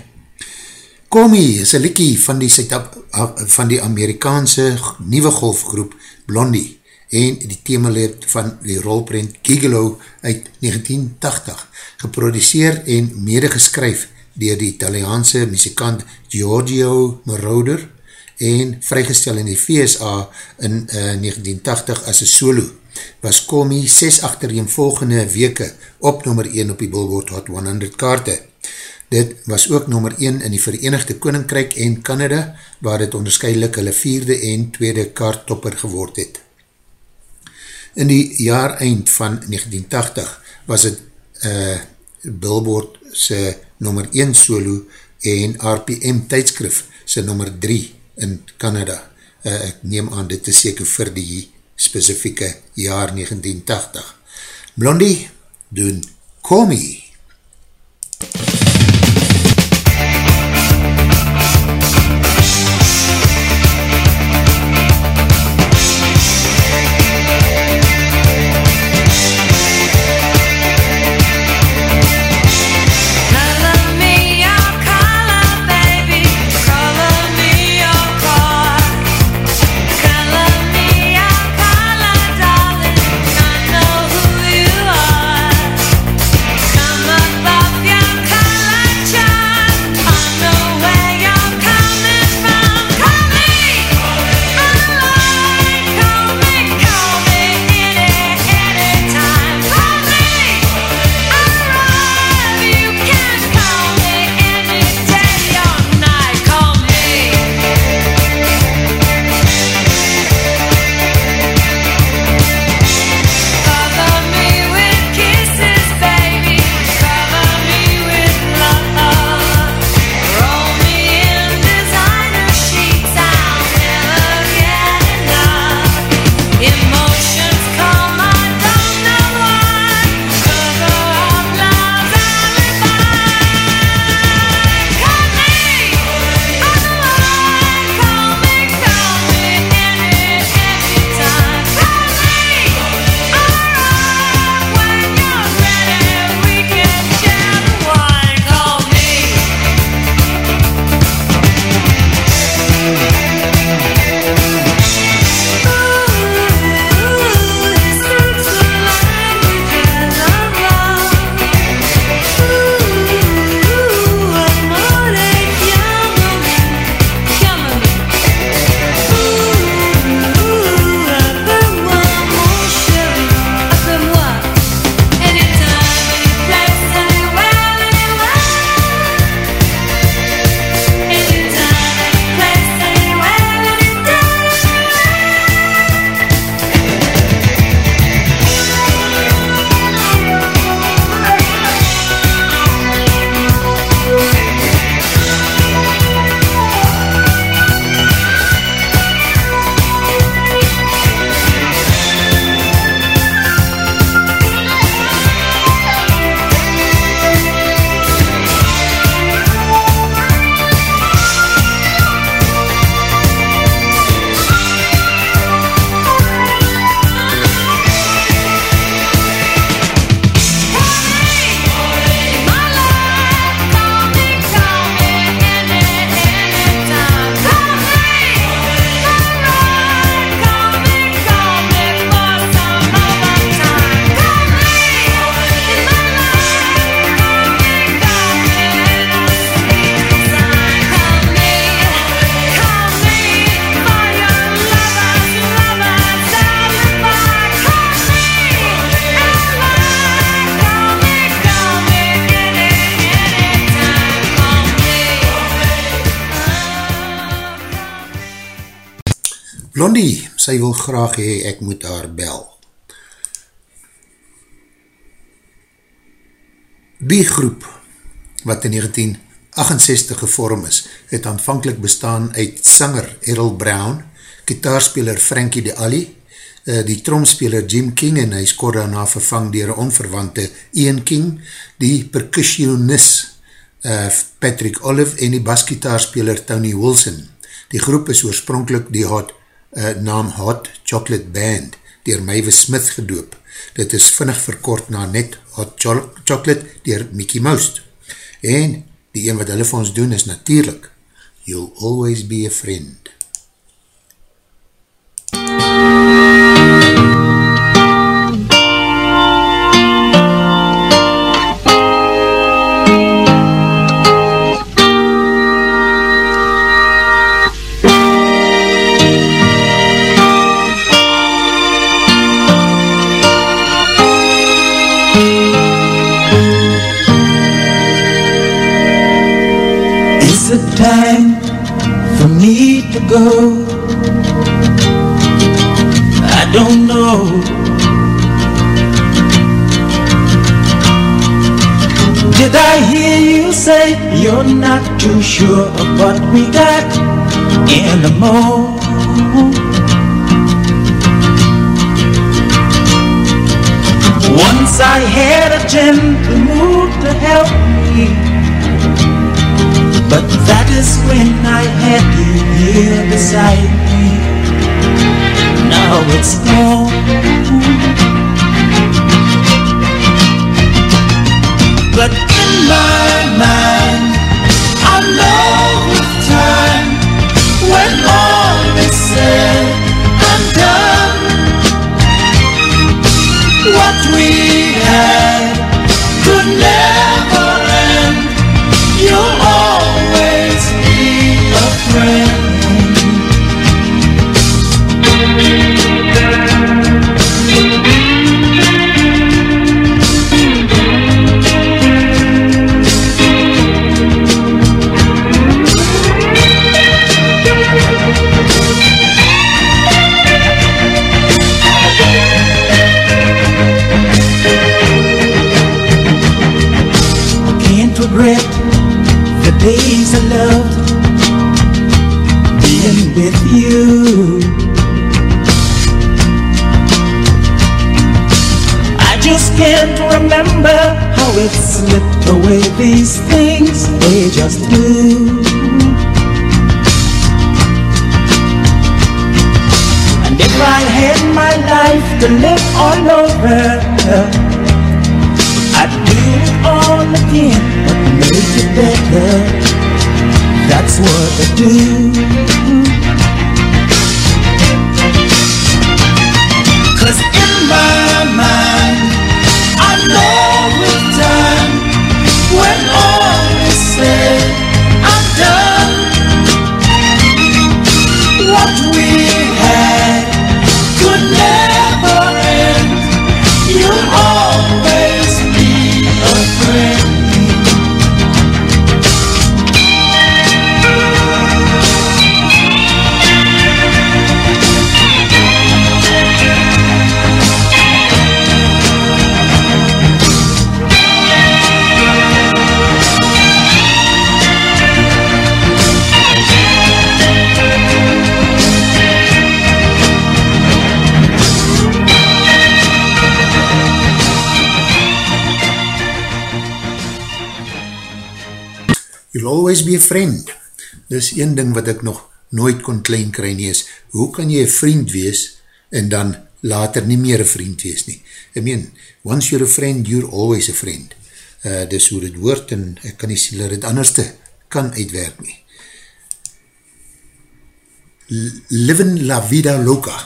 Speaker 1: Komi is een likkie van die, Suid- van die Amerikaanse nieuwe golfgroep Blondie en die themaleed van die rolprint Gigolo uit 1980, geproduceer en medegeskryf dier die Italiaanse muzikant Giorgio Moroder en vrygestel in die VSA in uh, 1980 as een solo, was Komi 6 achtereen volgende weke op nummer 1 op die Billboard Hot 100 kaarte. Dit was ook nummer 1 in die Verenigde Koninkryk en Canada, waar dit onderscheidelik hulle vierde en tweede kaarttopper geword het. In die jaar eind van 1980 was het uh, Billboard se nummer 1 solo en RPM tydskrif se nummer 3 in Canada. Uh, ek neem aan dit is seker vir die specifieke jaar 1980. Blondie doen Call Me.
Speaker 8: Color
Speaker 1: graag hee, ek moet haar bel. B-groep, wat in 1968 gevorm is, het aanvankelijk bestaan uit sanger Errol Brown, kitaarspeler Frankie de Ali, uh, die tromspeler Jim King en hy skor daarna vervang dier onverwante Ian King, die percussionist uh, Patrick Olive en die basgitaarspeler Tony Wilson. Die groep is oorspronkelijk die hot, uh, naam Hot Chocolate Band dier Mavis Smith gedoop. Dit is vinnig verkort na net Hot Cho Chocolate dier Mickey Mouse. En die een wat hulle vir ons doen is natuurlijk You'll Always Be a Friend.
Speaker 8: You're not too sure of what we got in the anymore? Once I had a gentle mood to help me. But that is when I had you here beside me. Now it's gone. But in my mind, Know with time, when all is said and done, what we had slipped away. These things they just do. And if I had my life to live all over. I'd do it all again, but make it better. That's what I do. Cause in my done,
Speaker 1: You'll always be a friend. Dis een ding wat ek nog nooit kon klein kry nie is, hoe kan jy een vriend wees en dan later nie meer een vriend wees nie? I mean, once you're a friend, you're always a friend. Uh, dis hoe dit woord en ek kan nie sien dat het anders te kan uitwerk nie. L Livin La Vida Loca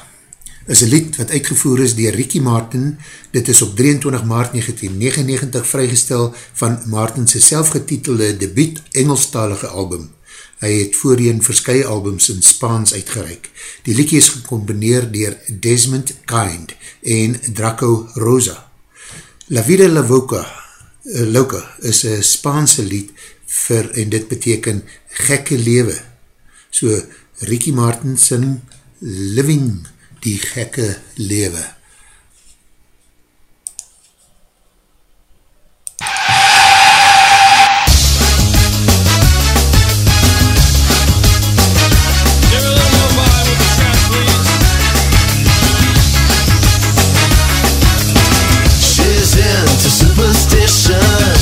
Speaker 1: is een lied wat uitgevoer is dier Ricky Martin. Dit is op 23 maart 1999 vrygestel van Martin's selfgetitelde debuut Engelstalige album. Hy het voorheen verskye albums in Spaans uitgereik. Die liedje is gecombineer dier Desmond Kind en Draco Rosa. La Vida La Voca, uh, Loca is een Spaanse lied vir, en dit beteken gekke lewe. So Ricky Martin sing Living die gekke lewe.
Speaker 14: She's into superstitions,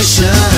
Speaker 14: station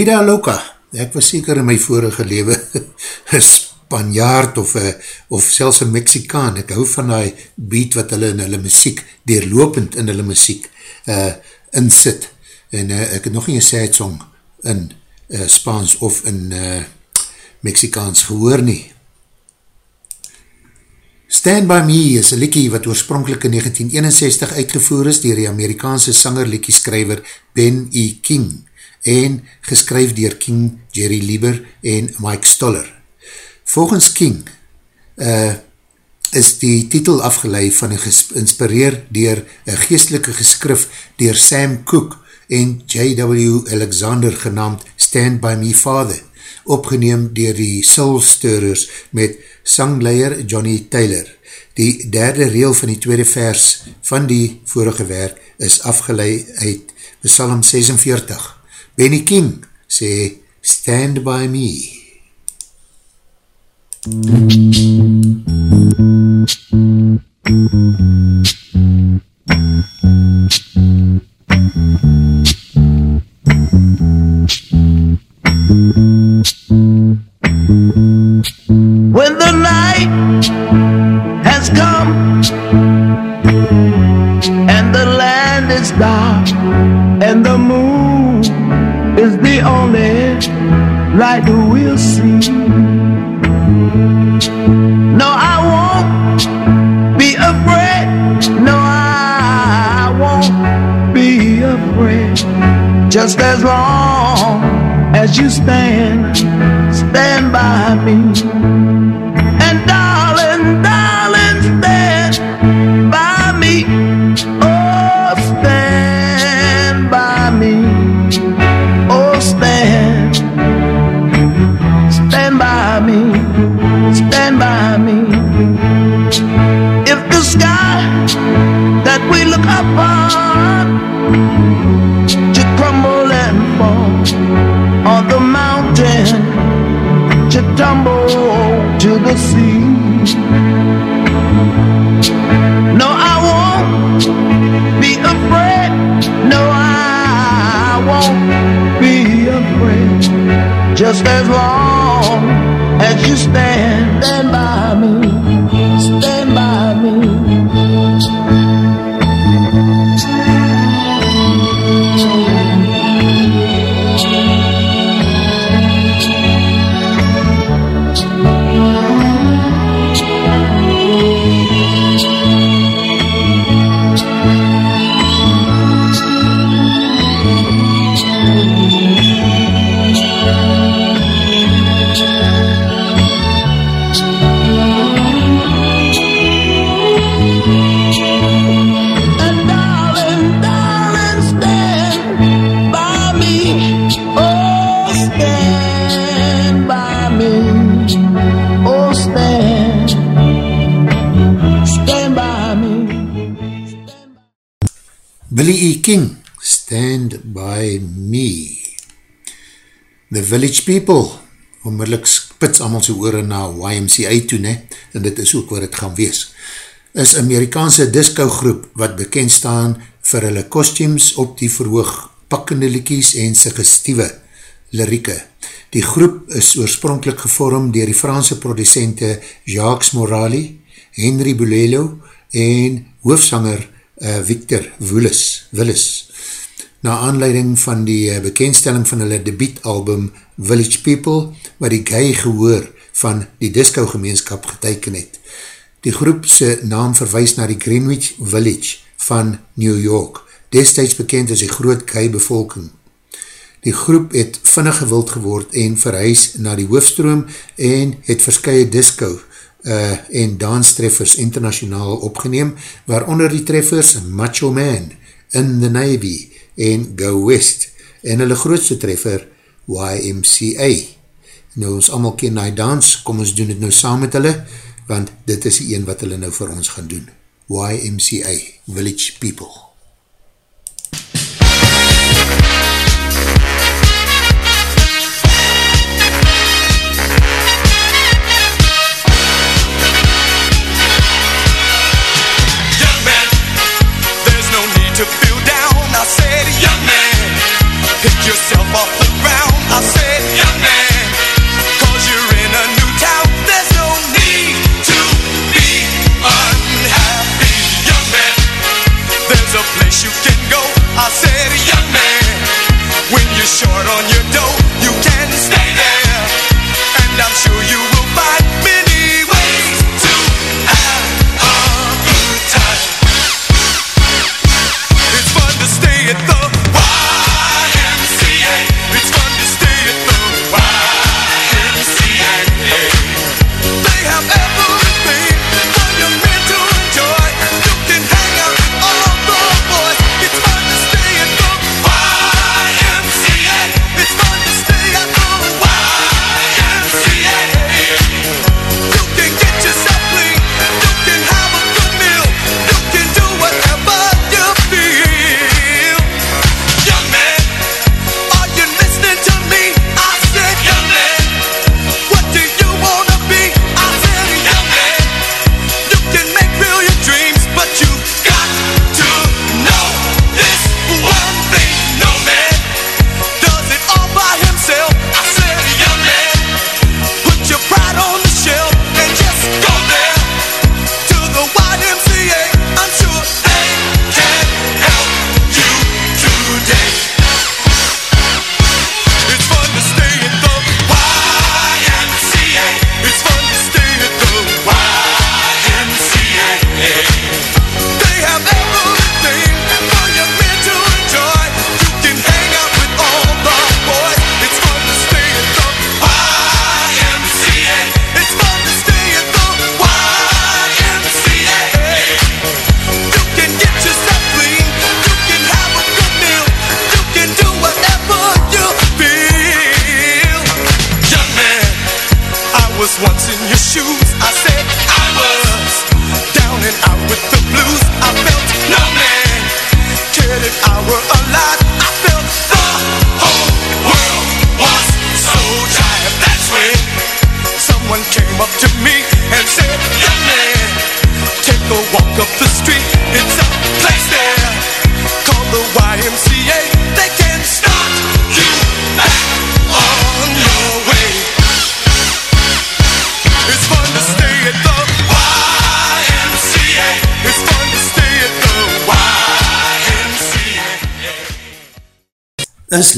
Speaker 14: Vida Loca,
Speaker 1: ek was seker in my vorige lewe een Spanjaard of, a, of selfs een Mexikaan, ek hou van die beat wat hulle in hulle muziek, deurlopend in hulle muziek uh, insit, en uh, ek het nog nie een sad song in uh, Spaans of in uh, Mexikaans gehoor nie. Stand By Me is een liekie wat oorspronkelijk in 1961 uitgevoer is dier die Amerikaanse sanger liekie skryver Ben E. King en geskryf dier King, Jerry Lieber en Mike Stoller. Volgens King uh, is die titel afgeleid van een geïnspireer dier een geestelike geskrif dier Sam Cooke en J.W. Alexander genaamd Stand By Me Father, opgeneem dier die Soul Stirrers met sangleier Johnny Taylor. Die derde reel van die tweede vers van die vorige werk is afgeleid uit Psalm 46. Benny King sê Stand By Me.
Speaker 15: When the night has come and the land is dark and the moon is the only light we'll see. No, I won't be afraid. No, I won't be afraid. Just as long as you stand, stand by me. Just as long as you stand, by me,
Speaker 1: Billy E. King, Stand By Me. The Village People, onmiddellik spits allemaal so oor na YMCA toe, ne? en dit is ook wat het gaan wees, is Amerikaanse disco groep wat bekend staan vir hulle costumes op die verhoog pakkende liekies en suggestieve lirieke. Die groep is oorspronkelijk gevorm dier die Franse producente Jacques Morali, Henry Boulelo en hoofsanger uh, Victor Willis. Willis. Na aanleiding van die uh, bekendstelling van hulle debietalbum Village People, wat die gay gehoor van die disco gemeenskap geteiken het. Die groep se naam verwijs na die Greenwich Village van New York, destijds bekend as die groot gay bevolking. Die groep het vinnig gewild geword en verhuis na die hoofstroom en het verskye disco uh, en danstreffers internationaal opgeneem, waaronder die treffers Macho Man, In the Navy en Go West en hulle grootste treffer YMCA. Nou ons allemaal ken die dans, kom ons doen het nou saam met hulle, want dit is die een wat hulle nou vir ons gaan doen. YMCA, Village People.
Speaker 16: Young I said, young man, when you're short on your dough, you can stay there. And I'm sure you will find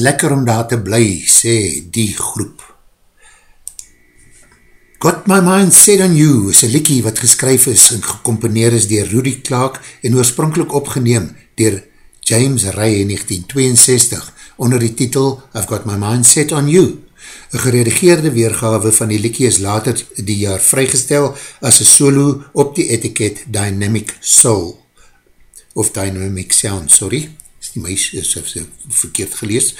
Speaker 1: lekker om daar te bly, sê die groep. Got My Mind Set On You is een liekie wat geskryf is en gecomponeer is dier Rudy Clark en oorspronkelijk opgeneem dier James Ray in 1962 onder die titel I've Got My Mind Set On You. Een geredigeerde weergave van die liekie is later die jaar vrygestel as een solo op die etiket Dynamic Soul of Dynamic Sound, sorry, die meis, is, is verkeerd gelees,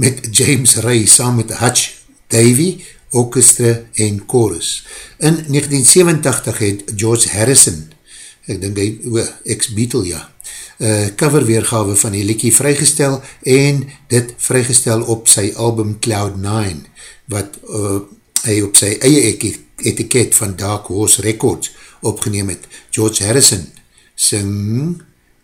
Speaker 1: met James Ray saam met Hutch Davy, orchestra en chorus. In 1987 het George Harrison, ek dink hy, ex-Beatle ja, uh, cover weergave van die liekie vrygestel en dit vrygestel op sy album Cloud9, wat uh, hy op sy eie etiket van Dark Horse Records opgeneem het. George Harrison sing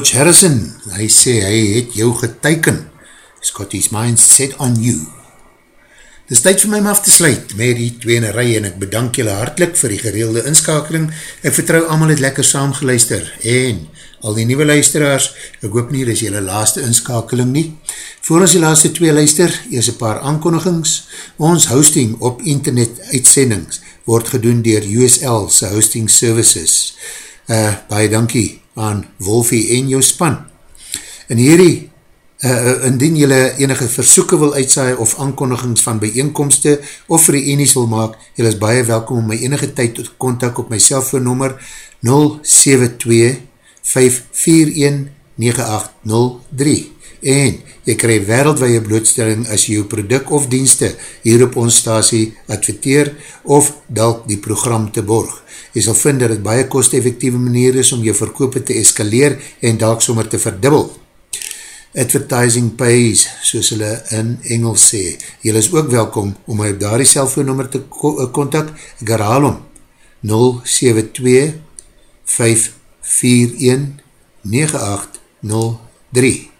Speaker 1: George Harrison, hy sê hy het jou geteiken. His mind set on you. Dit is tyd vir my om af te sluit met die tweene rij en ek bedank julle hartlik vir die gereelde inskakeling. Ek vertrou allemaal het lekker saamgeluister en al die nieuwe luisteraars, ek hoop nie, dit is julle laaste inskakeling nie. Voor ons die laaste twee luister, eers een paar aankondigings. Ons hosting op internet uitsendings word gedoen dier USL se hosting services. Uh, baie dankie aan Wolfie en jou span. In hierdie Uh, indien jylle enige versoeken wil uitsaai of aankondigings van bijeenkomste of reenies wil maak, jylle is baie welkom om my enige tyd tot contact op my cellfoonnummer 072-541-9803 en jy krij wereldwaie blootstelling as jy jou product of dienste hier op ons stasie adverteer of dalk die program te borg. Jy sal vind dat het baie kost-effectieve manier is om jou verkoop te eskaleer en dalk sommer te verdubbel advertising pays, soos hulle in Engels sê. Julle is ook welkom om my op daar die cellfoonnummer te kontak. Ek herhaal om 072-541-9803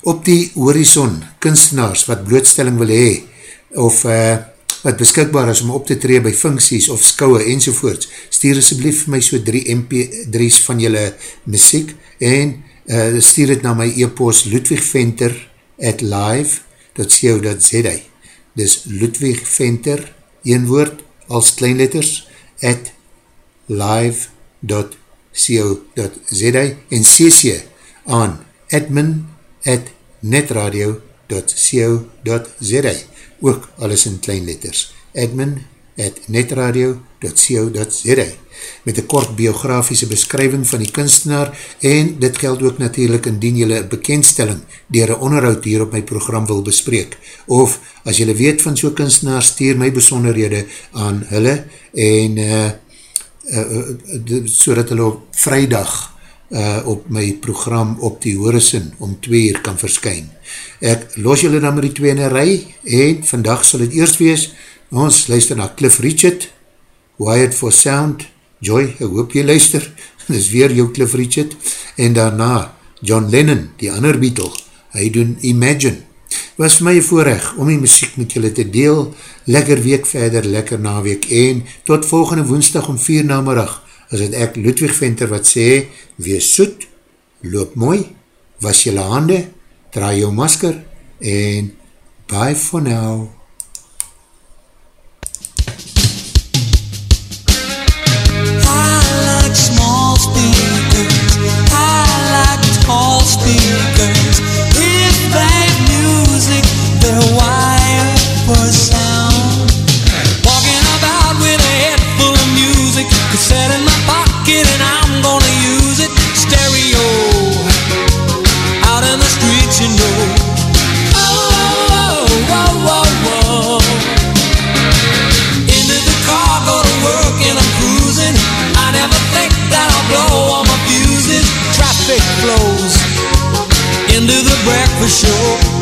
Speaker 1: Op die horizon, kunstenaars wat blootstelling wil hee, of uh, wat beskikbaar is om op te tree by funksies of skouwe enzovoorts, stuur asjeblief my so 3 MP3's van julle muziek en uh, stuur het na my e-post ludwigventer at live live.co.za Dis Ludwig Venter, een woord, als kleinletters, at live.co.za en cc aan admin at netradio.co.za ook alles in kleinletters admin at netradio.co.za met een kort biografiese beskrywing van die kunstenaar en dit geld ook natuurlijk indien jylle een bekendstelling dier een onderhoud hier op my program wil bespreek. Of as jylle weet van so'n kunstenaar stuur my besonderhede aan hulle en uh, uh, uh, so dat hulle op vrijdag uh, op my program op die horizon om twee uur kan verskyn. Ek los julle dan met die twee in een rij en vandag sal het eerst wees, ons luister na Cliff Richard, Wired for Sound, Joy, ek hoop jy luister, dit is weer jou Cliff Richard, en daarna John Lennon, die ander Beatle, hy doen Imagine. Was vir my een voorrecht om die muziek met julle te deel, lekker week verder, lekker naweek, en tot volgende woensdag om vier namerig, is het ek Ludwig Venter wat sê, wees soet, loop mooi, was julle hande, draai jou masker, en bye for now.
Speaker 5: Speakers. If they music, they're wired the breakfast